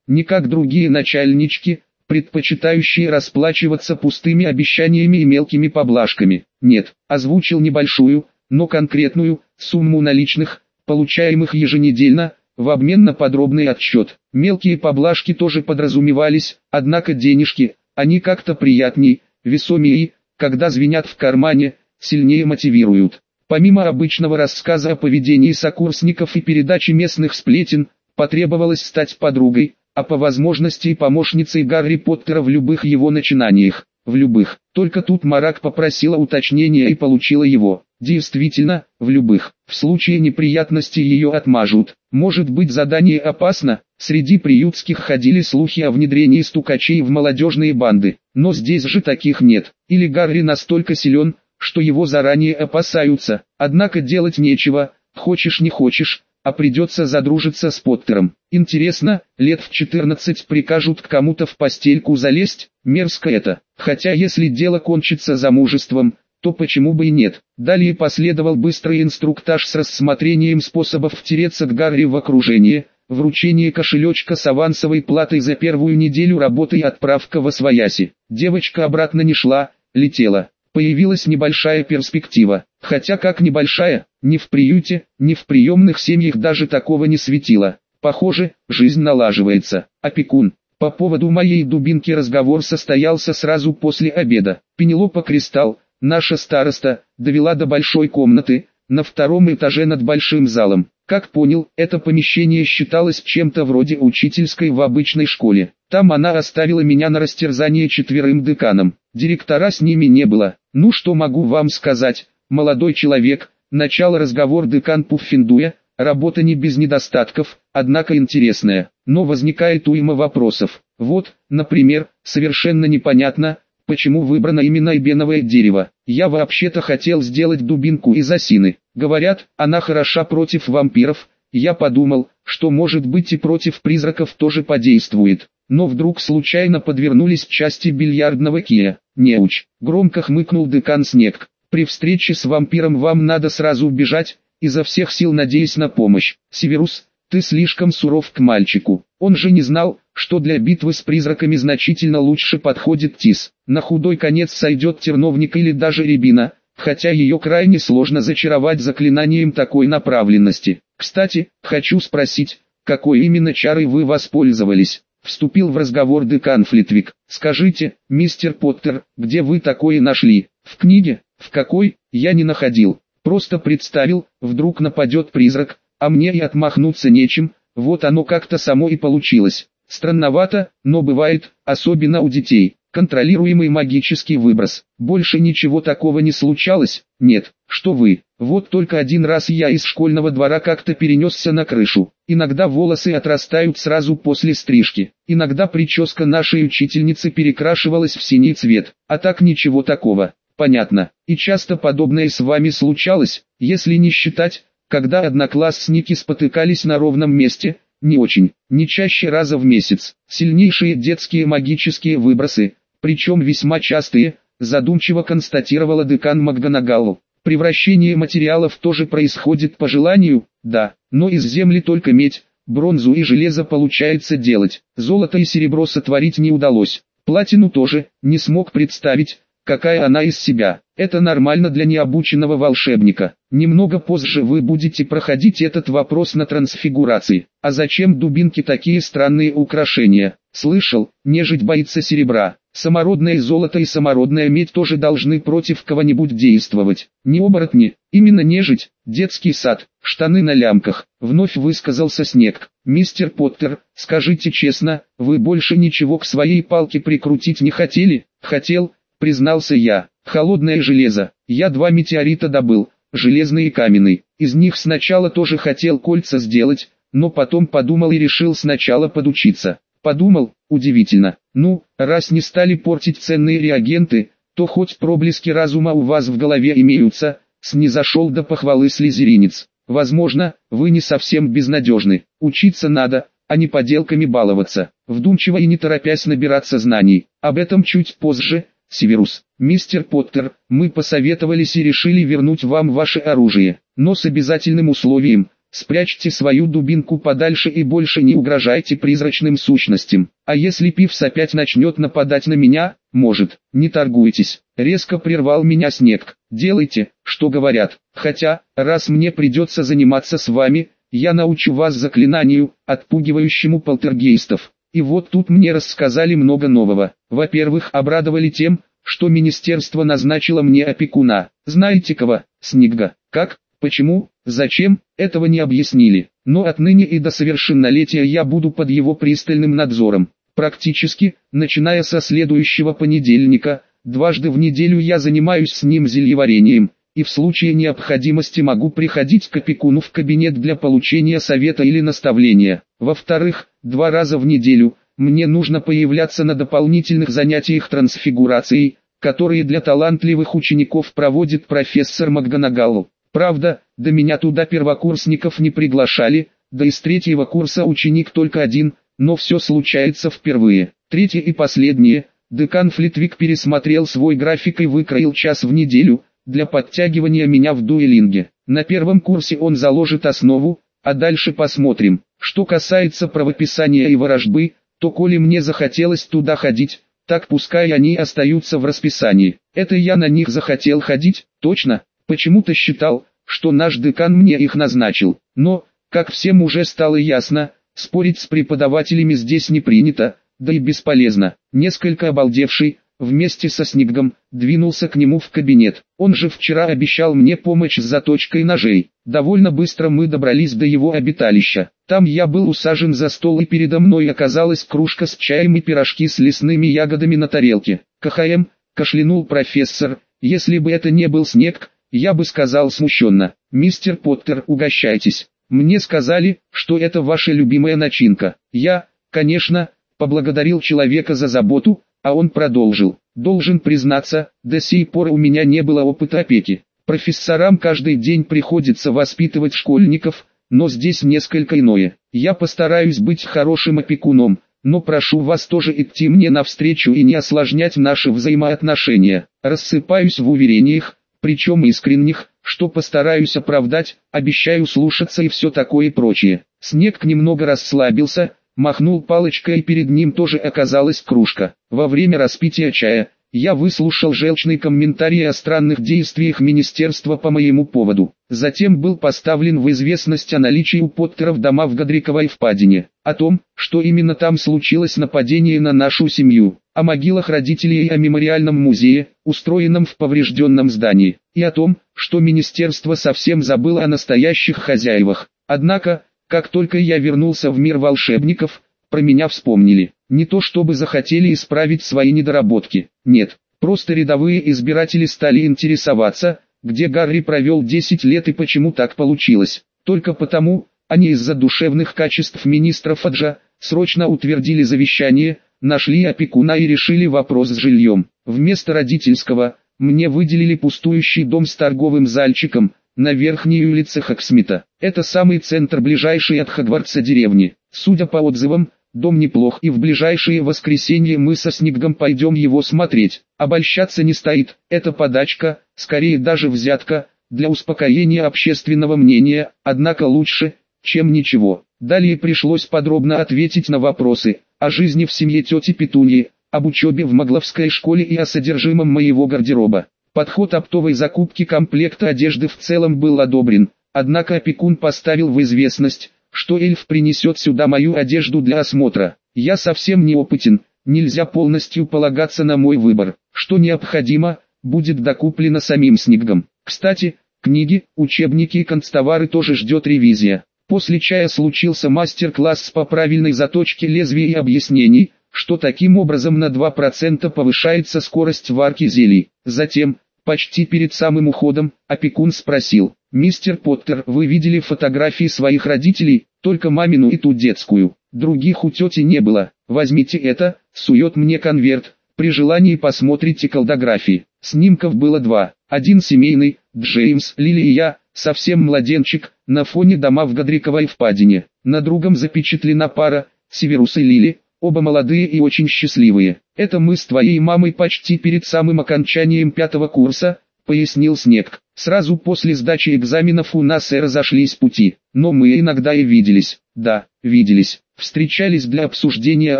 Не как другие начальнички, предпочитающие расплачиваться пустыми обещаниями и мелкими поблажками. Нет, озвучил небольшую, но конкретную, сумму наличных, получаемых еженедельно, в обмен на подробный отчет. Мелкие поблажки тоже подразумевались, однако денежки, они как-то приятней, весомее и, когда звенят в кармане, сильнее мотивируют. Помимо обычного рассказа о поведении сокурсников и передачи местных сплетен, потребовалось стать подругой, а по возможности и помощницей Гарри Поттера в любых его начинаниях, в любых. Только тут Марак попросила уточнения и получила его. Действительно, в любых. В случае неприятности ее отмажут. Может быть задание опасно? Среди приютских ходили слухи о внедрении стукачей в молодежные банды. Но здесь же таких нет. Или Гарри настолько силен, что его заранее опасаются. Однако делать нечего, хочешь не хочешь, а придется задружиться с Поттером. Интересно, лет в 14 прикажут к кому-то в постельку залезть? Мерзко это. Хотя если дело кончится замужеством, то почему бы и нет. Далее последовал быстрый инструктаж с рассмотрением способов втереться к Гарри в окружение, вручение кошелечка с авансовой платой за первую неделю работы и отправка в Освояси. Девочка обратно не шла, летела. Появилась небольшая перспектива, хотя как небольшая, ни в приюте, ни в приемных семьях даже такого не светило. Похоже, жизнь налаживается. Опекун. По поводу моей дубинки разговор состоялся сразу после обеда. Пенелопа Кристалл, наша староста, довела до большой комнаты, на втором этаже над большим залом. Как понял, это помещение считалось чем-то вроде учительской в обычной школе. Там она оставила меня на растерзание четверым деканам. Директора с ними не было. Ну что могу вам сказать, молодой человек, начал разговор декан Пуффиндуя, работа не без недостатков, однако интересная. Но возникает уйма вопросов. Вот, например, совершенно непонятно, Почему выбрано именно эбеновое дерево? Я вообще-то хотел сделать дубинку из осины. Говорят, она хороша против вампиров. Я подумал, что может быть и против призраков тоже подействует. Но вдруг случайно подвернулись части бильярдного кия. Неуч. Громко хмыкнул декан Снег. При встрече с вампиром вам надо сразу убежать, изо всех сил надеясь на помощь. Северус, ты слишком суров к мальчику. Он же не знал, что для битвы с призраками значительно лучше подходит тис. На худой конец сойдет терновник или даже рябина, хотя ее крайне сложно зачаровать заклинанием такой направленности. Кстати, хочу спросить, какой именно чарой вы воспользовались? Вступил в разговор декан Флитвик. Скажите, мистер Поттер, где вы такое нашли? В книге? В какой? Я не находил. Просто представил, вдруг нападет призрак, а мне и отмахнуться нечем, вот оно как-то само и получилось. Странновато, но бывает, особенно у детей. Контролируемый магический выброс. Больше ничего такого не случалось? Нет. Что вы? Вот только один раз я из школьного двора как-то перенесся на крышу. Иногда волосы отрастают сразу после стрижки. Иногда прическа нашей учительницы перекрашивалась в синий цвет. А так ничего такого. Понятно. И часто подобное с вами случалось, если не считать, когда одноклассники спотыкались на ровном месте, не очень, не чаще раза в месяц. Сильнейшие детские магические выбросы, причем весьма частые, задумчиво констатировала декан Макганагалл. Превращение материалов тоже происходит по желанию, да, но из земли только медь, бронзу и железо получается делать. Золото и серебро сотворить не удалось. Платину тоже, не смог представить, какая она из себя. Это нормально для необученного волшебника. Немного позже вы будете проходить этот вопрос на трансфигурации. А зачем дубинки такие странные украшения? Слышал, нежить боится серебра. Самородное золото и самородная медь тоже должны против кого-нибудь действовать. Не оборотни, именно нежить, детский сад, штаны на лямках. Вновь высказался Снег. Мистер Поттер, скажите честно, вы больше ничего к своей палке прикрутить не хотели? Хотел, признался я. Холодное железо. Я два метеорита добыл, железный и каменный. Из них сначала тоже хотел кольца сделать, но потом подумал и решил сначала подучиться. Подумал, удивительно. Ну, раз не стали портить ценные реагенты, то хоть проблески разума у вас в голове имеются, снизошел до похвалы слезеринец. Возможно, вы не совсем безнадежны. Учиться надо, а не поделками баловаться. Вдумчиво и не торопясь набираться знаний. Об этом чуть позже, Северус. Мистер Поттер, мы посоветовались и решили вернуть вам ваше оружие, но с обязательным условием, спрячьте свою дубинку подальше и больше не угрожайте призрачным сущностям. А если Пивс опять начнет нападать на меня, может, не торгуйтесь. Резко прервал меня снег. Делайте, что говорят. Хотя, раз мне придется заниматься с вами, я научу вас заклинанию, отпугивающему полтергейстов. И вот тут мне рассказали много нового. Во-первых, обрадовали тем, что министерство назначило мне опекуна. Знаете кого? Снегга. Как? Почему? Зачем? Этого не объяснили. Но отныне и до совершеннолетия я буду под его пристальным надзором. Практически, начиная со следующего понедельника, дважды в неделю я занимаюсь с ним зельеварением, и в случае необходимости могу приходить к опекуну в кабинет для получения совета или наставления. Во-вторых, два раза в неделю, мне нужно появляться на дополнительных занятиях трансфигурацией, которые для талантливых учеников проводит профессор МакГонагалл. Правда, до меня туда первокурсников не приглашали, да и с третьего курса ученик только один, но все случается впервые. Третье и последнее, декан Флитвик пересмотрел свой график и выкроил час в неделю, для подтягивания меня в дуэлинге. На первом курсе он заложит основу, а дальше посмотрим. Что касается правописания и ворожбы, то коли мне захотелось туда ходить, так пускай они остаются в расписании. Это я на них захотел ходить, точно, почему-то считал, что наш декан мне их назначил. Но, как всем уже стало ясно, спорить с преподавателями здесь не принято, да и бесполезно. Несколько обалдевший, вместе со Снегом, двинулся к нему в кабинет. Он же вчера обещал мне помощь с заточкой ножей. Довольно быстро мы добрались до его обиталища. Там я был усажен за стол и передо мной оказалась кружка с чаем и пирожки с лесными ягодами на тарелке. КХМ, кашлянул профессор, если бы это не был снег, я бы сказал смущенно, «Мистер Поттер, угощайтесь». Мне сказали, что это ваша любимая начинка. Я, конечно, поблагодарил человека за заботу, а он продолжил. Должен признаться, до сей пор у меня не было опыта опеки. Профессорам каждый день приходится воспитывать школьников, но здесь несколько иное. Я постараюсь быть хорошим опекуном, но прошу вас тоже идти мне навстречу и не осложнять наши взаимоотношения. Рассыпаюсь в уверениях, причем искренних, что постараюсь оправдать, обещаю слушаться и все такое прочее. Снег немного расслабился, Махнул палочкой и перед ним тоже оказалась кружка. Во время распития чая, я выслушал желчный комментарий о странных действиях министерства по моему поводу. Затем был поставлен в известность о наличии у Поттеров дома в Гадриковой впадине, о том, что именно там случилось нападение на нашу семью, о могилах родителей и о мемориальном музее, устроенном в поврежденном здании, и о том, что министерство совсем забыло о настоящих хозяевах. Однако, как только я вернулся в мир волшебников, про меня вспомнили. Не то чтобы захотели исправить свои недоработки, нет, просто рядовые избиратели стали интересоваться, где Гарри провел 10 лет и почему так получилось. Только потому, они из-за душевных качеств министра Фаджа, срочно утвердили завещание, нашли опекуна и решили вопрос с жильем. Вместо родительского, мне выделили пустующий дом с торговым зальчиком, на верхней улице Хаксмита. Это самый центр ближайшей от Хагвартса деревни. Судя по отзывам, дом неплох и в ближайшее воскресенье мы со Снегом пойдем его смотреть. Обольщаться не стоит, это подачка, скорее даже взятка, для успокоения общественного мнения, однако лучше, чем ничего. Далее пришлось подробно ответить на вопросы о жизни в семье тети Петуньи, об учебе в Магловской школе и о содержимом моего гардероба. Подход оптовой закупки комплекта одежды в целом был одобрен, однако опекун поставил в известность, что эльф принесет сюда мою одежду для осмотра. Я совсем неопытен, нельзя полностью полагаться на мой выбор. Что необходимо, будет докуплено самим Снегом. Кстати, книги, учебники и констовары тоже ждет ревизия. После чая случился мастер-класс по правильной заточке лезвий и объяснений, что таким образом на 2% повышается скорость варки зелий. Затем, Почти перед самым уходом, опекун спросил, «Мистер Поттер, вы видели фотографии своих родителей, только мамину и ту детскую, других у тети не было, возьмите это», сует мне конверт, при желании посмотрите колдографии. Снимков было два, один семейный, Джеймс, Лили и я, совсем младенчик, на фоне дома в Гадриковой впадине. На другом запечатлена пара, Северус и Лили, оба молодые и очень счастливые. Это мы с твоей мамой почти перед самым окончанием пятого курса, пояснил Снег. Сразу после сдачи экзаменов у нас и разошлись пути, но мы иногда и виделись, да, виделись, встречались для обсуждения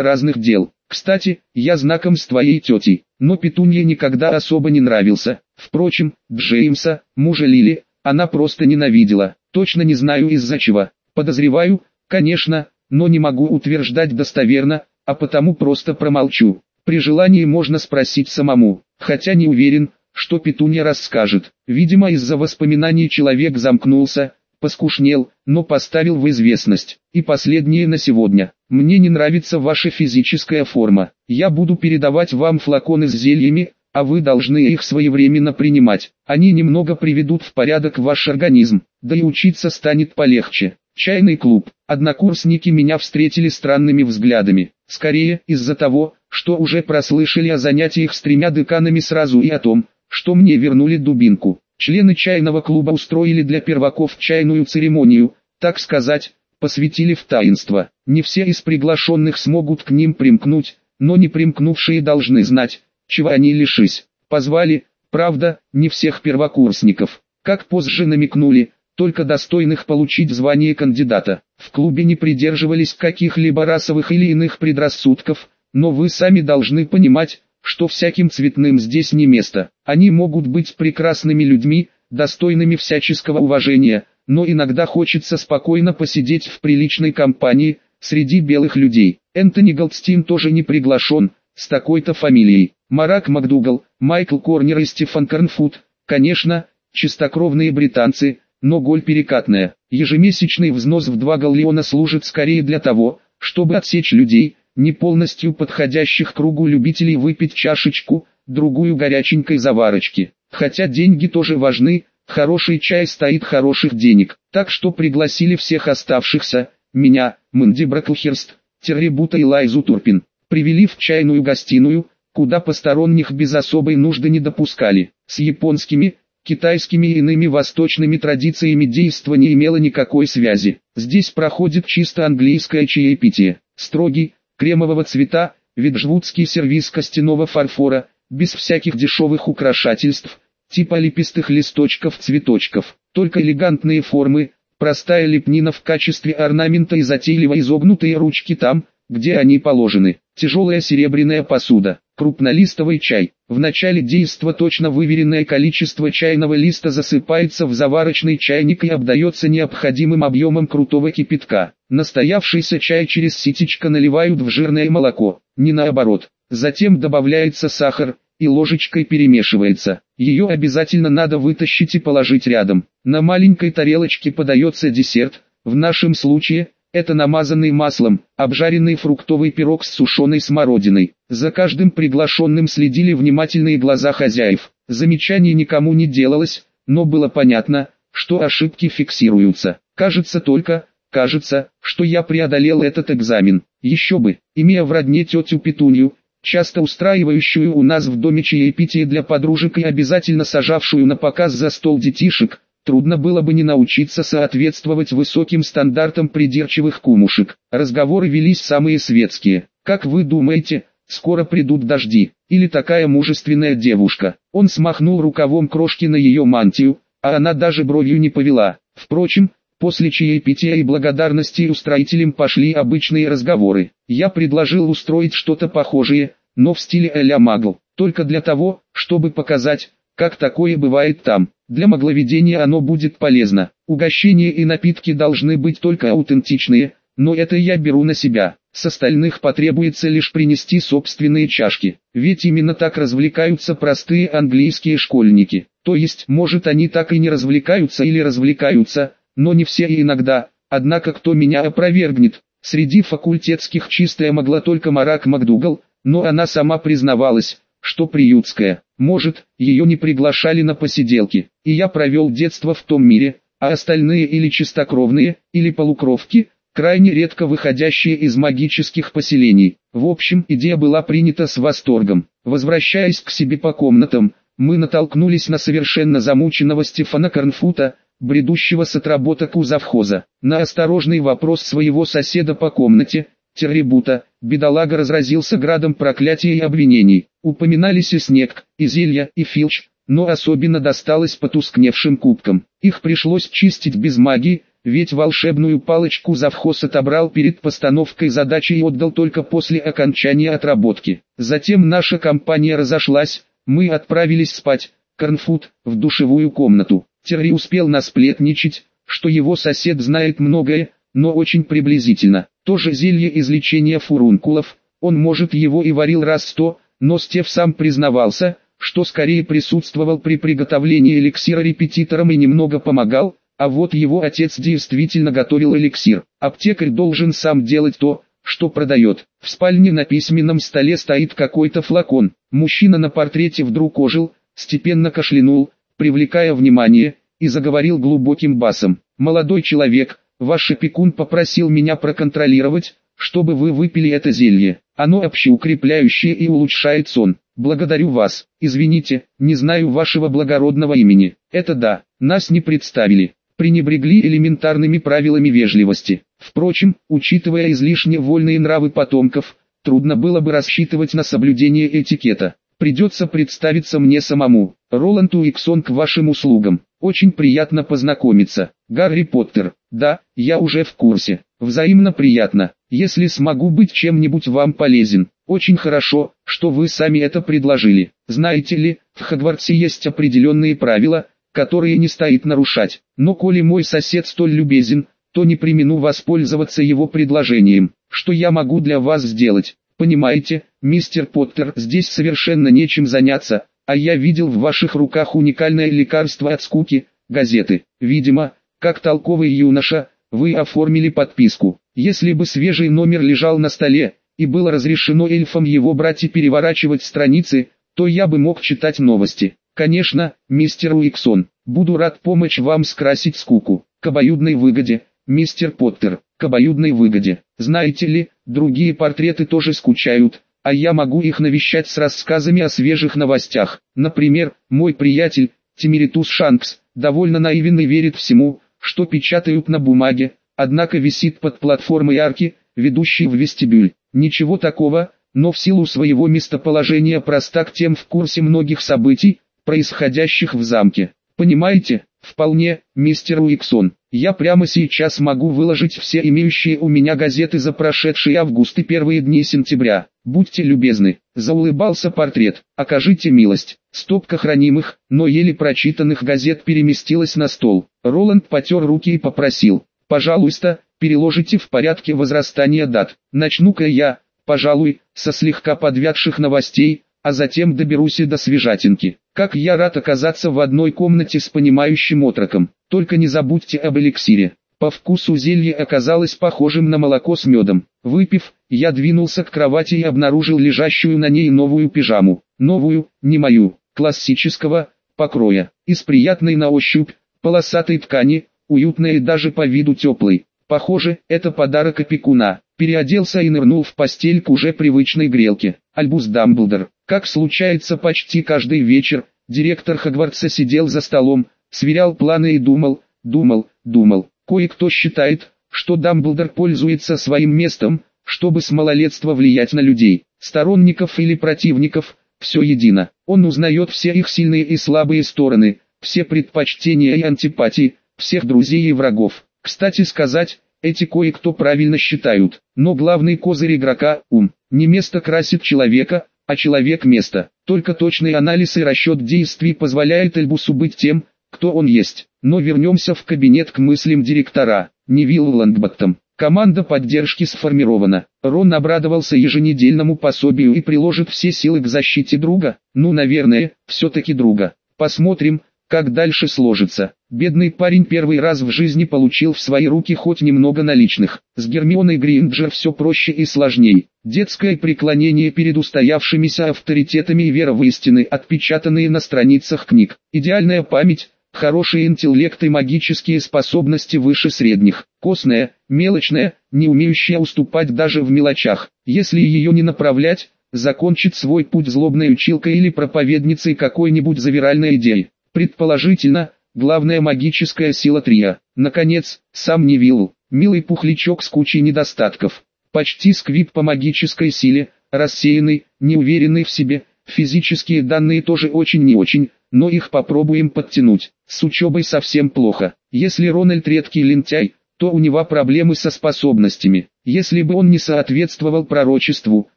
разных дел. Кстати, я знаком с твоей тетей, но Петунье никогда особо не нравился. Впрочем, Джеймса, мужа Лили, она просто ненавидела, точно не знаю из-за чего. Подозреваю, конечно, но не могу утверждать достоверно, а потому просто промолчу. При желании можно спросить самому, хотя не уверен, что Петунья расскажет. Видимо из-за воспоминаний человек замкнулся, поскушнел, но поставил в известность. И последнее на сегодня. Мне не нравится ваша физическая форма. Я буду передавать вам флаконы с зельями, а вы должны их своевременно принимать. Они немного приведут в порядок ваш организм, да и учиться станет полегче. Чайный клуб. Однокурсники меня встретили странными взглядами. Скорее, из-за того, что уже прослышали о занятиях с тремя деканами сразу и о том, что мне вернули дубинку. Члены чайного клуба устроили для перваков чайную церемонию, так сказать, посвятили в таинство. Не все из приглашенных смогут к ним примкнуть, но не примкнувшие должны знать, чего они лишись. Позвали, правда, не всех первокурсников. Как позже намекнули, только достойных получить звание кандидата. В клубе не придерживались каких-либо расовых или иных предрассудков, но вы сами должны понимать, что всяким цветным здесь не место. Они могут быть прекрасными людьми, достойными всяческого уважения, но иногда хочется спокойно посидеть в приличной компании, среди белых людей. Энтони Голдстин тоже не приглашен, с такой-то фамилией. Марак Макдугал, Майкл Корнер и Стефан Корнфуд, конечно, чистокровные британцы, но голь перекатная. Ежемесячный взнос в 2 галлеона служит скорее для того, чтобы отсечь людей, не полностью подходящих кругу любителей выпить чашечку, другую горяченькой заварочки. Хотя деньги тоже важны, хороший чай стоит хороших денег, так что пригласили всех оставшихся, меня, Мэнди Браклхерст, Террибута и Лайзу Турпин, привели в чайную гостиную, куда посторонних без особой нужды не допускали, с японскими, китайскими и иными восточными традициями действо не имело никакой связи. Здесь проходит чисто английское чаепитие, строгий, кремового цвета, виджвудский сервиз костяного фарфора, без всяких дешевых украшательств, типа лепестых листочков-цветочков, только элегантные формы, простая лепнина в качестве орнамента и затейливо изогнутые ручки там, где они положены, тяжелая серебряная посуда, крупнолистовый чай. В начале действа точно выверенное количество чайного листа засыпается в заварочный чайник и обдается необходимым объемом крутого кипятка. Настоявшийся чай через ситечко наливают в жирное молоко, не наоборот. Затем добавляется сахар, и ложечкой перемешивается. Ее обязательно надо вытащить и положить рядом. На маленькой тарелочке подается десерт, в нашем случае, это намазанный маслом, обжаренный фруктовый пирог с сушеной смородиной. За каждым приглашенным следили внимательные глаза хозяев. Замечаний никому не делалось, но было понятно, что ошибки фиксируются. Кажется только, кажется, что я преодолел этот экзамен. Еще бы, имея в родне тетю Петунью, часто устраивающую у нас в доме чаепитие для подружек и обязательно сажавшую на показ за стол детишек, Трудно было бы не научиться соответствовать высоким стандартам придирчивых кумушек. Разговоры велись самые светские. Как вы думаете, скоро придут дожди? Или такая мужественная девушка? Он смахнул рукавом крошки на ее мантию, а она даже бровью не повела. Впрочем, после чаепития и благодарности устроителям пошли обычные разговоры. Я предложил устроить что-то похожее, но в стиле а-ля Магл, только для того, чтобы показать, как такое бывает там. Для магловедения оно будет полезно. Угощения и напитки должны быть только аутентичные, но это я беру на себя. С остальных потребуется лишь принести собственные чашки. Ведь именно так развлекаются простые английские школьники. То есть, может они так и не развлекаются или развлекаются, но не все и иногда. Однако кто меня опровергнет? Среди факультетских чистая могла только Марак Макдугал, но она сама признавалась, что приютская. Может, ее не приглашали на посиделки, и я провел детство в том мире, а остальные или чистокровные, или полукровки, крайне редко выходящие из магических поселений. В общем, идея была принята с восторгом. Возвращаясь к себе по комнатам, мы натолкнулись на совершенно замученного Стефана Корнфута, бредущего с отработок у завхоза. На осторожный вопрос своего соседа по комнате, Террибута, бедолага разразился градом проклятий и обвинений. Упоминались и снег, и зелья, и филч, но особенно досталось потускневшим кубкам. Их пришлось чистить без магии, ведь волшебную палочку завхоз отобрал перед постановкой задачи и отдал только после окончания отработки. Затем наша компания разошлась, мы отправились спать, Корнфуд, в душевую комнату. Терри успел насплетничать, что его сосед знает многое, но очень приблизительно. То же зелье излечения фурункулов, он может его и варил раз сто, но Стев сам признавался, что скорее присутствовал при приготовлении эликсира репетитором и немного помогал, а вот его отец действительно готовил эликсир. Аптекарь должен сам делать то, что продает. В спальне на письменном столе стоит какой-то флакон. Мужчина на портрете вдруг ожил, степенно кашлянул, привлекая внимание, и заговорил глубоким басом. «Молодой человек, ваш опекун попросил меня проконтролировать, чтобы вы выпили это зелье. Оно общеукрепляющее и улучшает сон. Благодарю вас. Извините, не знаю вашего благородного имени. Это да, нас не представили. Пренебрегли элементарными правилами вежливости. Впрочем, учитывая излишне вольные нравы потомков, трудно было бы рассчитывать на соблюдение этикета. Придется представиться мне самому. Роланд Уиксон к вашим услугам. Очень приятно познакомиться. Гарри Поттер. Да, я уже в курсе. Взаимно приятно. Если смогу быть чем-нибудь вам полезен. Очень хорошо, что вы сами это предложили. Знаете ли, в Хогвартсе есть определенные правила, которые не стоит нарушать. Но коли мой сосед столь любезен, то не примену воспользоваться его предложением. Что я могу для вас сделать? Понимаете, мистер Поттер, здесь совершенно нечем заняться, а я видел в ваших руках уникальное лекарство от скуки, газеты. Видимо, как толковый юноша, вы оформили подписку. Если бы свежий номер лежал на столе, и было разрешено эльфам его брать и переворачивать страницы, то я бы мог читать новости. Конечно, мистер Уиксон, буду рад помочь вам скрасить скуку. К обоюдной выгоде, мистер Поттер, к обоюдной выгоде. Знаете ли, другие портреты тоже скучают, а я могу их навещать с рассказами о свежих новостях. Например, мой приятель, Тимиритус Шанкс, довольно наивен и верит всему, что печатают на бумаге, однако висит под платформой арки, ведущей в вестибюль. Ничего такого, но в силу своего местоположения простак тем в курсе многих событий, происходящих в замке. Понимаете, вполне, мистер Уиксон. Я прямо сейчас могу выложить все имеющие у меня газеты за прошедший август и первые дни сентября. Будьте любезны, заулыбался портрет, окажите милость. Стопка хранимых, но еле прочитанных газет переместилась на стол. Роланд потер руки и попросил, пожалуйста, переложите в порядке возрастания дат. Начну-ка я, пожалуй, со слегка подвядших новостей, а затем доберусь и до свежатинки. Как я рад оказаться в одной комнате с понимающим отроком. Только не забудьте об эликсире. По вкусу зелье оказалось похожим на молоко с медом. Выпив, я двинулся к кровати и обнаружил лежащую на ней новую пижаму. Новую, не мою, классического, покроя. Из приятной на ощупь, полосатой ткани, уютной и даже по виду теплой. Похоже, это подарок опекуна. Переоделся и нырнул в постель к уже привычной грелке. Альбус Дамблдор. Как случается почти каждый вечер, директор Хогвартса сидел за столом, сверял планы и думал, думал, думал. Кое-кто считает, что Дамблдор пользуется своим местом, чтобы с малолетства влиять на людей, сторонников или противников, все едино. Он узнает все их сильные и слабые стороны, все предпочтения и антипатии, всех друзей и врагов. Кстати сказать, эти кое-кто правильно считают, но главный козырь игрока – ум. Не место красит человека, а человек место. Только точный анализ и расчет действий позволяет Эльбусу быть тем, кто он есть. Но вернемся в кабинет к мыслям директора, Невиллу Лангбаттом. Команда поддержки сформирована. Рон обрадовался еженедельному пособию и приложит все силы к защите друга. Ну, наверное, все-таки друга. Посмотрим, как дальше сложится. Бедный парень первый раз в жизни получил в свои руки хоть немного наличных. С Гермионой Гринджер все проще и сложней. Детское преклонение перед устоявшимися авторитетами и вера в истины, отпечатанные на страницах книг. Идеальная память, хороший интеллект и магические способности выше средних. Костная, мелочная, не умеющая уступать даже в мелочах. Если ее не направлять, закончит свой путь злобной училкой или проповедницей какой-нибудь завиральной идеи. Предположительно, главная магическая сила Трия. Наконец, сам Невилл, милый пухлячок с кучей недостатков. Почти сквип по магической силе, рассеянный, неуверенный в себе. Физические данные тоже очень не очень, но их попробуем подтянуть. С учебой совсем плохо. Если Рональд редкий лентяй, то у него проблемы со способностями. Если бы он не соответствовал пророчеству,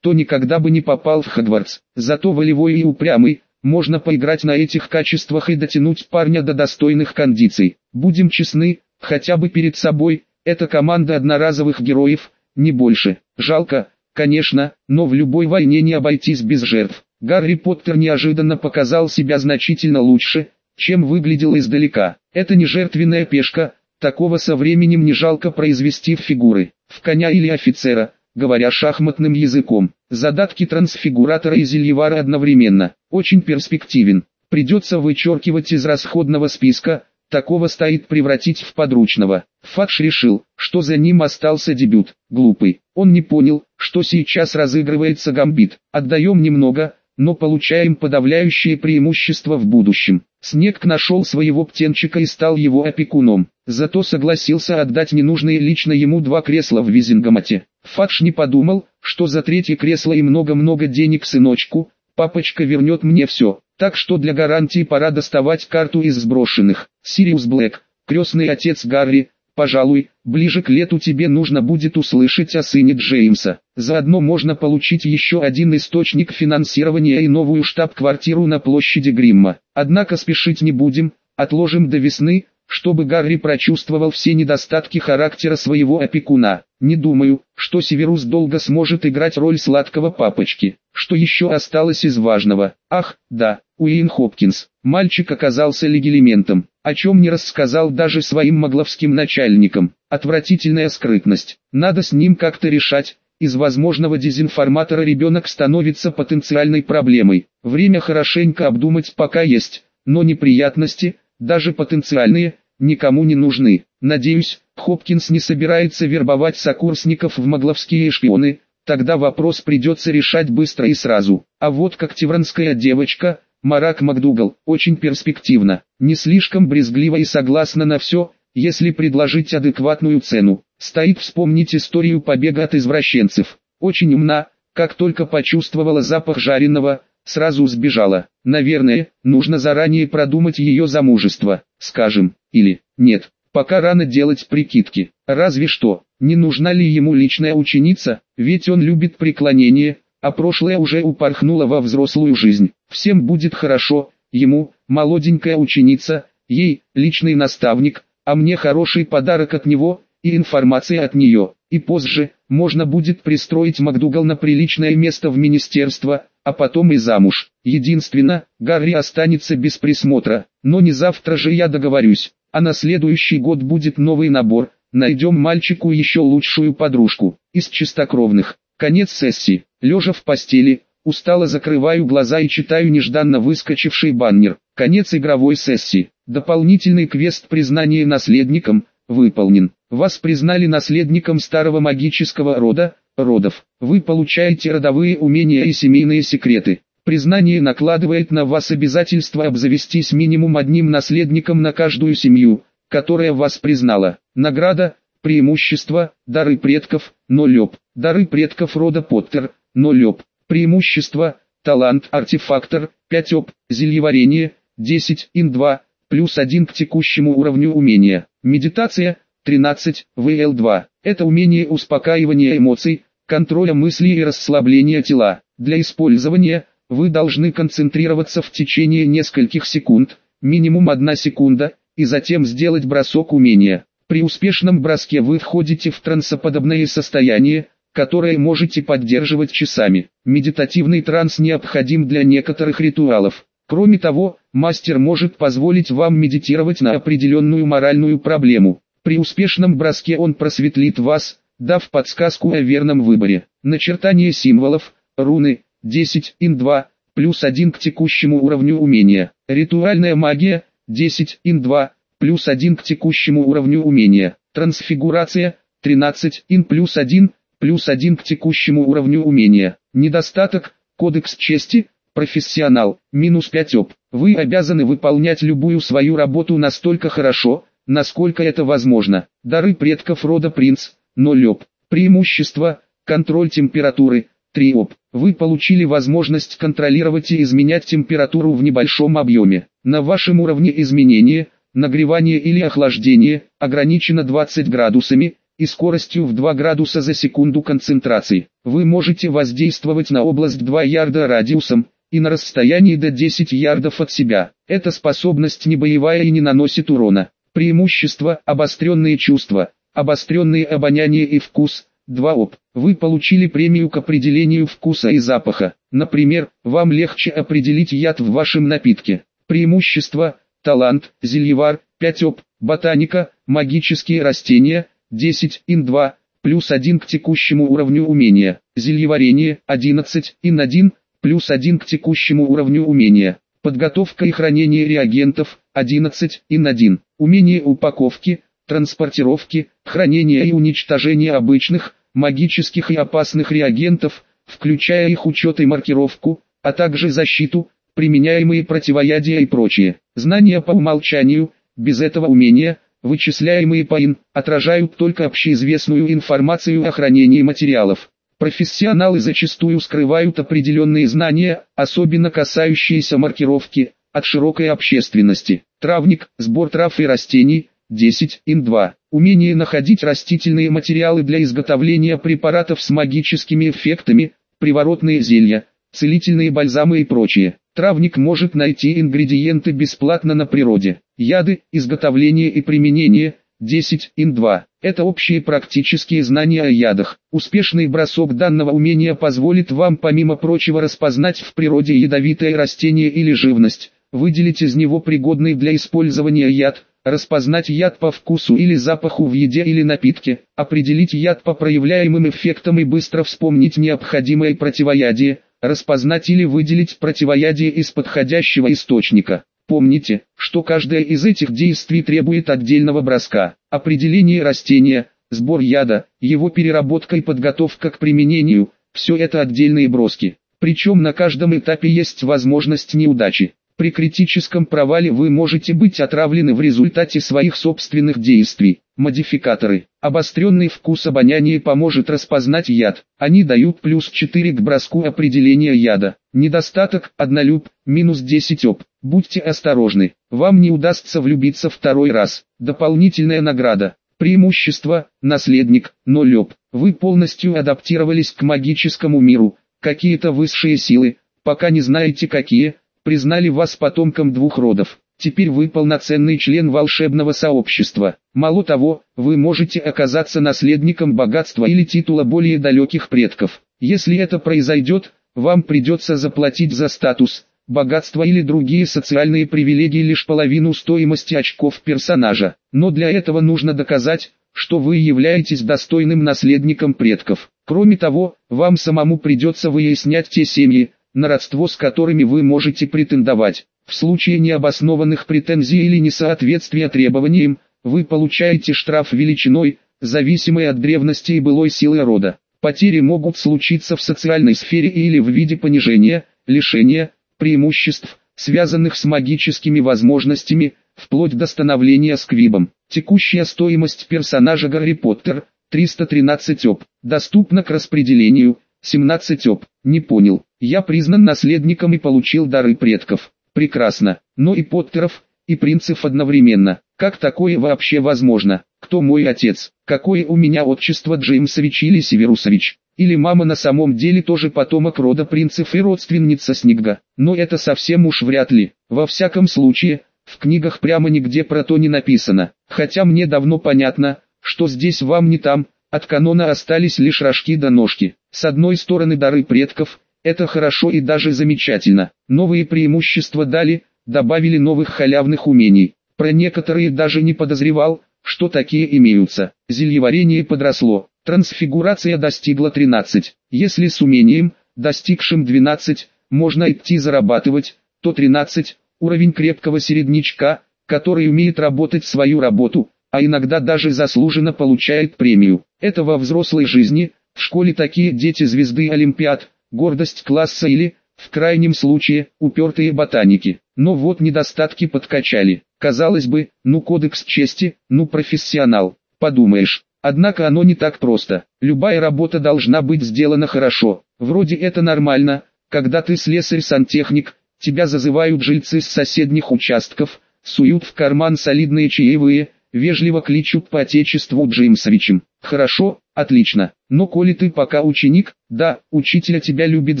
то никогда бы не попал в Хогвартс. Зато волевой и упрямый, можно поиграть на этих качествах и дотянуть парня до достойных кондиций. Будем честны, хотя бы перед собой, это команда одноразовых героев, не больше. Жалко, конечно, но в любой войне не обойтись без жертв. Гарри Поттер неожиданно показал себя значительно лучше, чем выглядел издалека. Это не жертвенная пешка, такого со временем не жалко произвести в фигуры, в коня или офицера, говоря шахматным языком. Задатки трансфигуратора и зельевара одновременно, очень перспективен. Придется вычеркивать из расходного списка, такого стоит превратить в подручного. Фадж решил, что за ним остался дебют, глупый. Он не понял, что сейчас разыгрывается гамбит. Отдаем немного, но получаем подавляющее преимущество в будущем. Снег нашел своего птенчика и стал его опекуном. Зато согласился отдать ненужные лично ему два кресла в Визингомате. Фадж не подумал, что за третье кресло и много-много денег сыночку, папочка вернет мне все. Так что для гарантии пора доставать карту из сброшенных. Сириус Блэк, крестный отец Гарри, пожалуй, ближе к лету тебе нужно будет услышать о сыне Джеймса. Заодно можно получить еще один источник финансирования и новую штаб-квартиру на площади Гримма. Однако спешить не будем, отложим до весны, чтобы Гарри прочувствовал все недостатки характера своего опекуна. Не думаю, что Северус долго сможет играть роль сладкого папочки. Что еще осталось из важного? Ах, да, Уин Хопкинс. Мальчик оказался легилементом, о чем не рассказал даже своим могловским начальникам. Отвратительная скрытность. Надо с ним как-то решать. Из возможного дезинформатора ребенок становится потенциальной проблемой. Время хорошенько обдумать пока есть, но неприятности, даже потенциальные, никому не нужны. Надеюсь, Хопкинс не собирается вербовать сокурсников в могловские шпионы, тогда вопрос придется решать быстро и сразу. А вот как тевранская девочка, Марак МакДугал, очень перспективно, не слишком брезгливо и согласна на все, если предложить адекватную цену. Стоит вспомнить историю побега от извращенцев. Очень умна, как только почувствовала запах жареного, сразу сбежала. Наверное, нужно заранее продумать ее замужество, скажем, или, нет, пока рано делать прикидки. Разве что, не нужна ли ему личная ученица, ведь он любит преклонение, а прошлое уже упорхнуло во взрослую жизнь. Всем будет хорошо, ему, молоденькая ученица, ей, личный наставник, а мне хороший подарок от него, и информация от нее. И позже, можно будет пристроить МакДугал на приличное место в министерство, а потом и замуж. Единственно, Гарри останется без присмотра, но не завтра же я договорюсь, а на следующий год будет новый набор, найдем мальчику еще лучшую подружку, из чистокровных. Конец сессии, лежа в постели, устало закрываю глаза и читаю нежданно выскочивший баннер. Конец игровой сессии, дополнительный квест признания наследником, выполнен. Вас признали наследником старого магического рода, родов. Вы получаете родовые умения и семейные секреты. Признание накладывает на вас обязательство обзавестись минимум одним наследником на каждую семью, которая вас признала. Награда, преимущество, дары предков, нолёб. Дары предков рода Поттер, нолёб. Преимущество, талант, артефактор, 5 оп, зельеварение, 10 ин 2, плюс 1 к текущему уровню умения. Медитация, 13, ВЛ2. Это умение успокаивания эмоций, контроля мыслей и расслабления тела. Для использования, вы должны концентрироваться в течение нескольких секунд, минимум 1 секунда, и затем сделать бросок умения. При успешном броске вы входите в трансоподобное состояние, которое можете поддерживать часами. Медитативный транс необходим для некоторых ритуалов. Кроме того, мастер может позволить вам медитировать на определенную моральную проблему. При успешном броске он просветлит вас, дав подсказку о верном выборе. Начертание символов, руны, 10 ин 2, плюс 1 к текущему уровню умения. Ритуальная магия, 10 ин 2, плюс 1 к текущему уровню умения. Трансфигурация, 13 ин плюс 1, плюс 1 к текущему уровню умения. Недостаток, кодекс чести, профессионал, минус 5 оп. Вы обязаны выполнять любую свою работу настолько хорошо, насколько это возможно. Дары предков рода принц, но лёб. Преимущество, Контроль температуры. 3 оп. Вы получили возможность контролировать и изменять температуру в небольшом объеме. На вашем уровне изменения, нагревание или охлаждение, ограничено 20 градусами, и скоростью в 2 градуса за секунду концентрации. Вы можете воздействовать на область 2 ярда радиусом, и на расстоянии до 10 ярдов от себя. Эта способность не боевая и не наносит урона. Преимущество – обостренные чувства, обостренные обоняние и вкус. 2 оп. Вы получили премию к определению вкуса и запаха. Например, вам легче определить яд в вашем напитке. Преимущество – талант, зельевар, 5 оп, ботаника, магические растения, 10 ин 2, плюс 1 к текущему уровню умения, зельеварение, 11 ин 1, плюс 1 к текущему уровню умения, подготовка и хранение реагентов, 11 ин 1, умение упаковки, транспортировки, хранения и уничтожения обычных, магических и опасных реагентов, включая их учет и маркировку, а также защиту, применяемые противоядия и прочее. Знания по умолчанию, без этого умения, вычисляемые по ин, отражают только общеизвестную информацию о хранении материалов. Профессионалы зачастую скрывают определенные знания, особенно касающиеся маркировки, от широкой общественности. Травник, сбор трав и растений, 10 ин 2. Умение находить растительные материалы для изготовления препаратов с магическими эффектами, приворотные зелья, целительные бальзамы и прочее. Травник может найти ингредиенты бесплатно на природе. Яды, изготовление и применение, 10 ин 2. Это общие практические знания о ядах. Успешный бросок данного умения позволит вам помимо прочего распознать в природе ядовитое растение или живность, выделить из него пригодный для использования яд, распознать яд по вкусу или запаху в еде или напитке, определить яд по проявляемым эффектам и быстро вспомнить необходимое противоядие, распознать или выделить противоядие из подходящего источника. Помните, что каждое из этих действий требует отдельного броска. Определение растения, сбор яда, его переработка и подготовка к применению – все это отдельные броски. Причем на каждом этапе есть возможность неудачи. При критическом провале вы можете быть отравлены в результате своих собственных действий. Модификаторы. Обостренный вкус обоняния поможет распознать яд. Они дают плюс 4 к броску определения яда. Недостаток, однолюб, минус 10 оп. Будьте осторожны, вам не удастся влюбиться второй раз. Дополнительная награда. Преимущество, наследник, 0 оп. Вы полностью адаптировались к магическому миру. Какие-то высшие силы, пока не знаете какие, признали вас потомком двух родов. Теперь вы полноценный член волшебного сообщества. Мало того, вы можете оказаться наследником богатства или титула более далеких предков. Если это произойдет, вам придется заплатить за статус, богатство или другие социальные привилегии лишь половину стоимости очков персонажа. Но для этого нужно доказать, что вы являетесь достойным наследником предков. Кроме того, вам самому придется выяснять те семьи, на родство с которыми вы можете претендовать. В случае необоснованных претензий или несоответствия требованиям, вы получаете штраф величиной, зависимой от древности и былой силы рода. Потери могут случиться в социальной сфере или в виде понижения, лишения, преимуществ, связанных с магическими возможностями, вплоть до становления сквибом. Текущая стоимость персонажа Гарри Поттер – 313 оп. Доступна к распределению, 17 оп. Не понял. Я признан наследником и получил дары предков. Прекрасно. Но и Поттеров, и принцев одновременно. Как такое вообще возможно? Кто мой отец? Какое у меня отчество Джеймсович или Северусович? Или мама на самом деле тоже потомок рода принцев и родственница Снегга? Но это совсем уж вряд ли. Во всяком случае, в книгах прямо нигде про то не написано. Хотя мне давно понятно, что здесь вам не там, от канона остались лишь рожки да ножки. С одной стороны дары предков, это хорошо и даже замечательно. Новые преимущества дали, добавили новых халявных умений. Про некоторые даже не подозревал, что такие имеются. Зельеварение подросло. Трансфигурация достигла 13. Если с умением, достигшим 12, можно идти зарабатывать, то 13 – уровень крепкого середнячка, который умеет работать свою работу, а иногда даже заслуженно получает премию. Это во взрослой жизни, в школе такие дети звезды Олимпиад, гордость класса или, в крайнем случае, упертые ботаники. Но вот недостатки подкачали. Казалось бы, ну кодекс чести, ну профессионал. Подумаешь, Однако оно не так просто. Любая работа должна быть сделана хорошо. Вроде это нормально, когда ты слесарь-сантехник, тебя зазывают жильцы с соседних участков, суют в карман солидные чаевые, вежливо кличут по отечеству Джеймсовичем. Хорошо, отлично. Но коли ты пока ученик, да, учителя тебя любит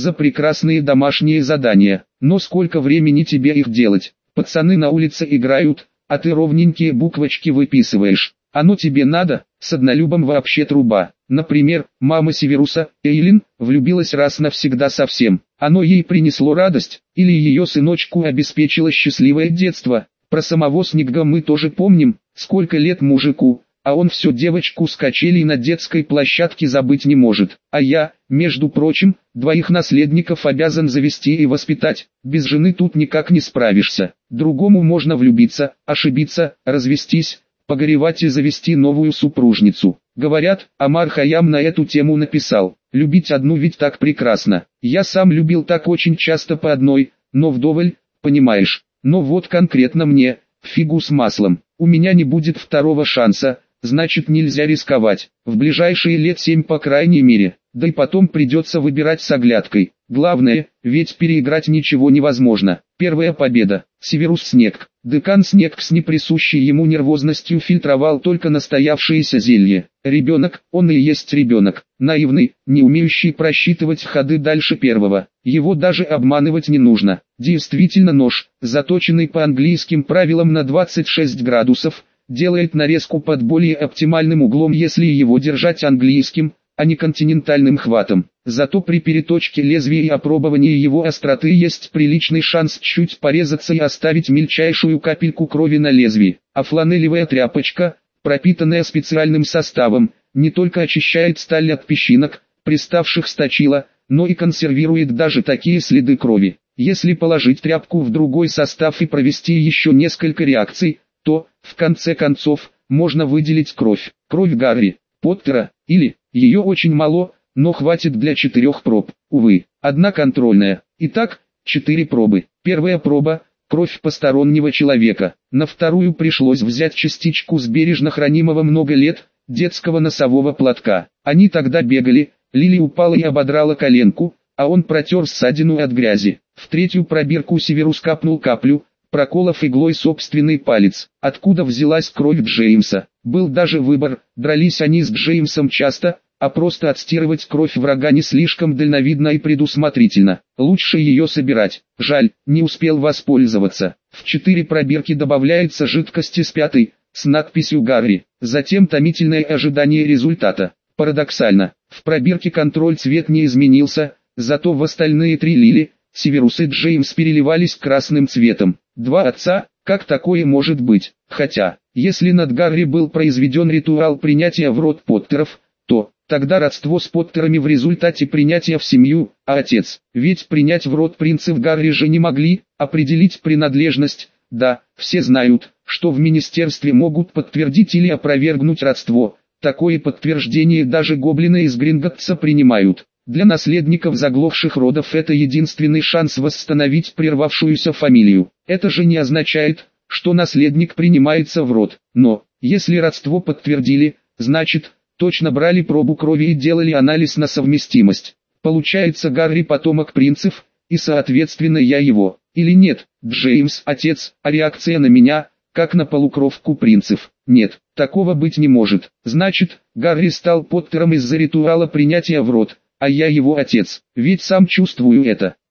за прекрасные домашние задания. Но сколько времени тебе их делать? Пацаны на улице играют, а ты ровненькие буквочки выписываешь. Оно тебе надо, с однолюбом вообще труба. Например, мама Северуса, Эйлин, влюбилась раз навсегда совсем. Оно ей принесло радость, или ее сыночку обеспечило счастливое детство. Про самого Снега мы тоже помним, сколько лет мужику, а он все девочку с качелей на детской площадке забыть не может. А я, между прочим, двоих наследников обязан завести и воспитать, без жены тут никак не справишься. Другому можно влюбиться, ошибиться, развестись, погоревать и завести новую супружницу. Говорят, Амар Хаям на эту тему написал, любить одну ведь так прекрасно. Я сам любил так очень часто по одной, но вдоволь, понимаешь. Но вот конкретно мне, фигу с маслом, у меня не будет второго шанса, значит нельзя рисковать, в ближайшие лет семь по крайней мере, да и потом придется выбирать с оглядкой. Главное, ведь переиграть ничего невозможно. Первая победа. Северус Снег. Декан Снег с неприсущей ему нервозностью фильтровал только настоявшееся зелье. Ребенок, он и есть ребенок. Наивный, не умеющий просчитывать ходы дальше первого. Его даже обманывать не нужно. Действительно нож, заточенный по английским правилам на 26 градусов, делает нарезку под более оптимальным углом если его держать английским, а не континентальным хватом. Зато при переточке лезвия и опробовании его остроты есть приличный шанс чуть порезаться и оставить мельчайшую капельку крови на лезвии. А фланелевая тряпочка, пропитанная специальным составом, не только очищает сталь от песчинок, приставших с точила, но и консервирует даже такие следы крови. Если положить тряпку в другой состав и провести еще несколько реакций, то, в конце концов, можно выделить кровь. Кровь Гарри, Поттера, или, ее очень мало, но хватит для четырех проб. Увы, одна контрольная. Итак, четыре пробы. Первая проба – кровь постороннего человека. На вторую пришлось взять частичку с бережно хранимого много лет, детского носового платка. Они тогда бегали, Лили упала и ободрала коленку, а он протер ссадину от грязи. В третью пробирку Северус капнул каплю, проколов иглой собственный палец. Откуда взялась кровь Джеймса? Был даже выбор, дрались они с Джеймсом часто, а просто отстирывать кровь врага не слишком дальновидно и предусмотрительно. Лучше ее собирать. Жаль, не успел воспользоваться. В четыре пробирки добавляется жидкости с пятой, с надписью «Гарри». Затем томительное ожидание результата. Парадоксально, в пробирке контроль цвет не изменился, зато в остальные три лили, Северус и Джеймс переливались красным цветом. Два отца, как такое может быть? Хотя, если над Гарри был произведен ритуал принятия в род Поттеров, то, тогда родство с Поттерами в результате принятия в семью, а отец, ведь принять в род принцев Гарри же не могли, определить принадлежность, да, все знают, что в министерстве могут подтвердить или опровергнуть родство, такое подтверждение даже гоблины из Гринготца принимают. Для наследников заглохших родов это единственный шанс восстановить прервавшуюся фамилию. Это же не означает, что наследник принимается в род. Но, если родство подтвердили, значит, точно брали пробу крови и делали анализ на совместимость. Получается Гарри потомок принцев, и соответственно я его. Или нет, Джеймс отец, а реакция на меня, как на полукровку принцев. Нет, такого быть не может. Значит, Гарри стал Поттером из-за ритуала принятия в род а я его отец, ведь сам чувствую это.